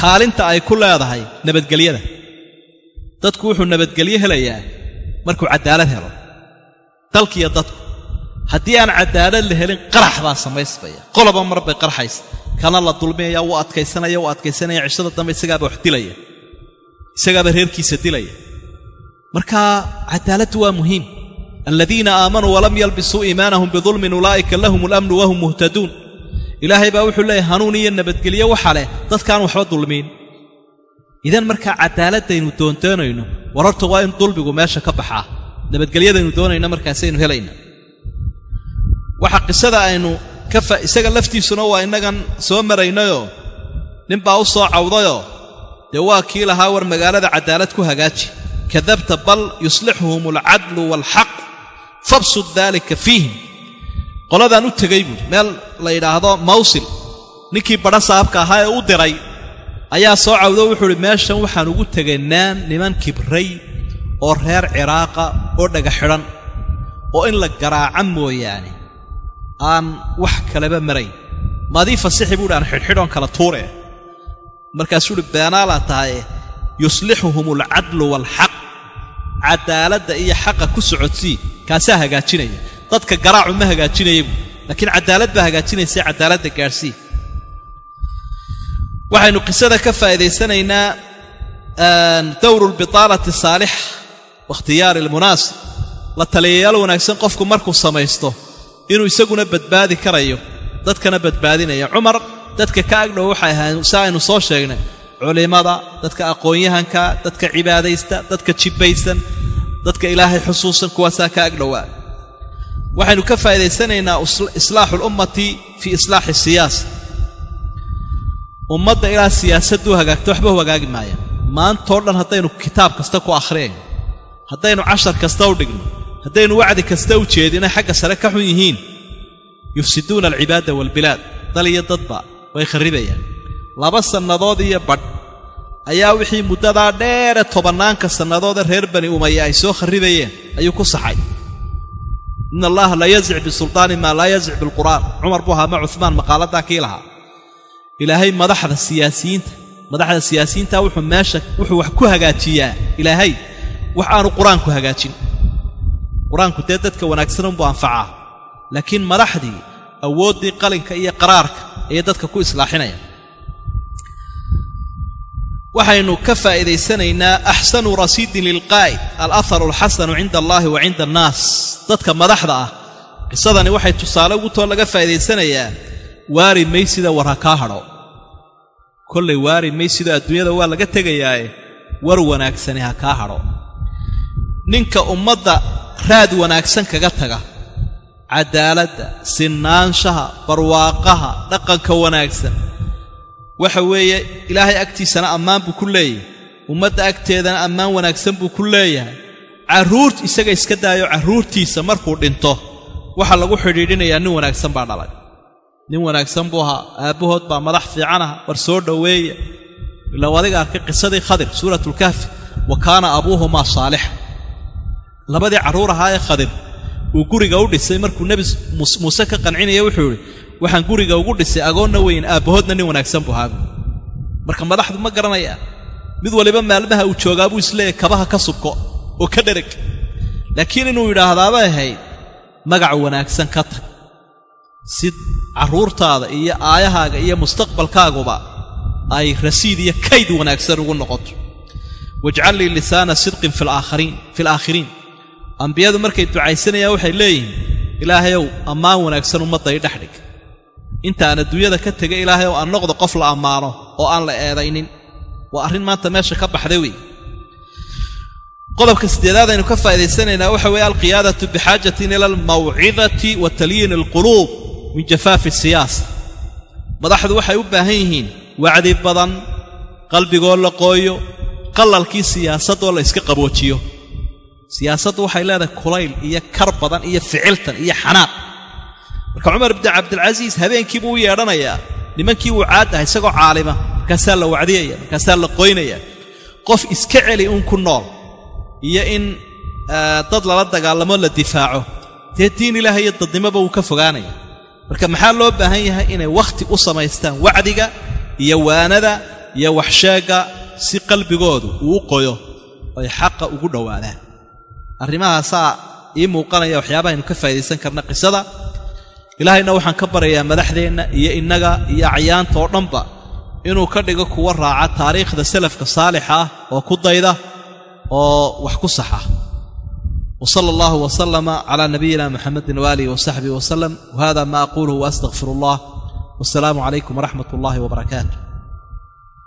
S1: kaalinta ay ku leedahay nabadgelyada. Dadku wuxuu nabadgelyo helayaa markuu caddaalad helo. Dalkiiyo dadku haddii aan caddaalad la helin qarax baa samaysmaya qoloba mar bay qarxaysa. Kana la dulminaya wuu adkaysanaya wuu adkaysanaya. Cishada dambe isagaaba wax dilaya. Isagaaba reerkiisa dilaya. Marka caddaaladdu waa muhiim. Aladiina aamanuu walam yalbisuu iimaanahum bidulmin ulaa'ika lahum alamnu wahum muhtaduun ilaahay baa wuxuu leeyahy hanuun iyo nabadgelyo waxa leh dadkaan waxba dulmiin. Idan markaa caddaaladaynu doondoonayno wararta waa in dulmigu meesha ka baxaa. Nabadgelyadaynu doonayna markaasaynu helayna. Waxa qisada aynu isaga laftiisuna waa innagan soo maraynayoo ninbaa u soo cawdayoo dee waa kii lahaa war magaalada caddaalad ku hagaaji. Kadabta bal yuslixuhum alcadlu waalxaq fabsud daalika fiihim. Qoladaan u tegay buuri meel la yidhaahdo mawsil ninkii badha saabka ahaa ee u diray ayaa soo cawdo wuxuu uhi meeshan waxaan ugu tegaynaa niman kibray oo reer ciraaqa oo dhaga xidhan oo in la garaaca mooyaane aan wax kaleba marayn maadii fasixi buuhi aan xidhxidhoon kala tuure markaasuu uhi beenaalaa tahaye yuslixuhum alcadlu waalxaq caddaaladda iyo xaqa ku socodsii kaasaa hagaajinaya dadka garaacu ma hagaajinaya buui laakiin caddaalad baa hagaajinaysa caddaaladda gaadhsii waxaynu qisada ka faa'iidaysanaynaa dawru lbitaalati saalixa wakhtiyaari almunaasib la taliyayaal wanaagsan qofku markuu samaysto inuu isaguna badbaadi karayo dadkana badbaadinaya. Cumar dadka ka agdhow waxay ahayn si aynu soo sheegnay. Culimmada dadka aqoon-yahanka dadka cibaadaysta dadka jibbaysan dadka ilaahay xusuusan kuwaasaa ka agdhowaa waxaynu ka faa'idaysanaynaa islaaxu lummati fii islaaxi siyaasa ummadda ilaa siyaasadduu hagaagto waxba hagaagi maaya maantoo dhan haddaynu kitaab kasta ku akhriyayno haddaynu cashar kasta u dhigno haddaynu wacdi kasta u jeedinay xagga sare ka xun yihiin. Yufsiduuna alcibaada waalbilaad dal iyo dadba way kharribayaan laba sannadood iyo badh. Ayaa wixii muddadaa dheere tobannaanka sannadoode reer bani umaya ay soo kharribayeen ayuu ku saxay in allaha la yazic bisultaani maa laa yazic bilqur'aan cumar buu ahaa ma cuhmaan maqaaladaa kii lahaa ilaahay madaxda siyaasiyiinta madaxda siyaasiyiinta wuxuu meesha wuxuu wax ku hagaajiyaa ilaahay wax aanu qur'aanku hagaajin qur'aanku dee dadka wanaagsanunbuu anfacaa laakiin madaxdii awooddii qalinka iyo qaraarka ayay dadka ku islaaxinaya waxaynu ka faa'iidaysanaynaa axsanu rasiidin lilqaa'id alaharu alxasanu cinda allaahi wa cinda annaas. Dadka madaxda ah qisadani waxay tusaale ugu too laga faa'iidaysanayaa waari maysida war ha kaa hadho. Kollay waari maysida adduunyada waa laga tegayaae war wanaagsani ha kaa hadho. Ninka ummadda raad wanaagsan kaga taga cadaaladda sinaanshaha barwaaqaha dhaqanka wanaagsan waxa weeye ilaahay agtiisana ammaan buu ku leeyahay. Ummadda agteedana ammaan wanaagsan buu ku leeyahay. Carruurt isaga iska daayo carruurtiisa markuu dhinto waxaa lagu xidhiidhinayaa nin wanaagsan baa dhalay. Nin wanaagsan buu ahaa aabbahood baa madax fiican ah war soo dhoweeya ilaa adiga arkay qisadii khadir suuratulkahfi wa kaana abuuhumaa saalixa labadii carruur ahaa ee khadir uu guriga u dhisay markuu nebi muuse ka qancinaya wuxuu idhi waxaan guriga ugu dhisay agoonna weyn aabbahoodna nin wanaagsan buu ahaabu marka madaxdu ma garanayaan mid waliba maalmaha uu joogaa buu isleeyahy kabaha ka subko oo ka dhereg laakiin inuu yidhaahdaabay ahayd magac wanaagsan ka tag. Si carruurtaada iyo aayahaaga iyo mustaqbalkaaguba ay rasiid iyo kayd wanaagsan ugu noqoto. Wajcal lii lisaana sidqin fi alaakhiriin ambiyadu markay ducaysanayaan waxay leeyihiin ilaahayow ammaan wanaagsan ummadda i dhexdhig intaan adduunyada ka tegay ilaahayow aan noqdo qof la ammaano oo aan la eedaynin. Waa arrin maanta meesha ka baxday wey. Qodobka siddeedaad aynu ka faa'idaysanaynaa waxa weeye alqiyaadatu bixaajatin ila almawcidati wa talyiin alquluub min jafaafi siyaasa madaxdu waxay u baahan yihiin wacdi badan qalbigoo la qooyo qalalkii siyaasadoo la yska qaboojiyo. Siyaasaddu waxay leedahay kulayl iyo kar badan iyo ficiltan iyo xanaaq marka cumar bni cabdilcasiis habeenkii buu u yeedhanayaa. Nimankii wuu caad ah isagoo caalima. Markaasaa la wacdiyaya markaasaa la qoynaya. Qof iska celi uun ku nool iyo in dad lala dagaalamo la difaaco. Dee diin ilaahay iyo dadnimoba wuu ka fogaanaya. Marka maxaa loo baahan yahay inay wakhti u samaystaan wacdiga iyo waanada iyo waxsheegga si qalbigoodu uu u qoyo ay xaqa ugu dhowaadaan? Arrimahaasaa ii muuqanaya waxyaabahaynu ka faa'idaysan karna qisada ilaahayna waxaan ka barayaa madaxdeenna iyo innaga iyo acyaanta oo dhanba inuu ka dhigo kuwa raaca taariikhda selafka saalixa ah oo ku dayda oo wax ku saxa. W sala allahu wasalama cala nabiyina muxamedin waaalihi wasaxbihi wasalam wahada ma aquluhu waastaqfiru allah wasalaamu calaykum waraxmat ullahi wbarakaatu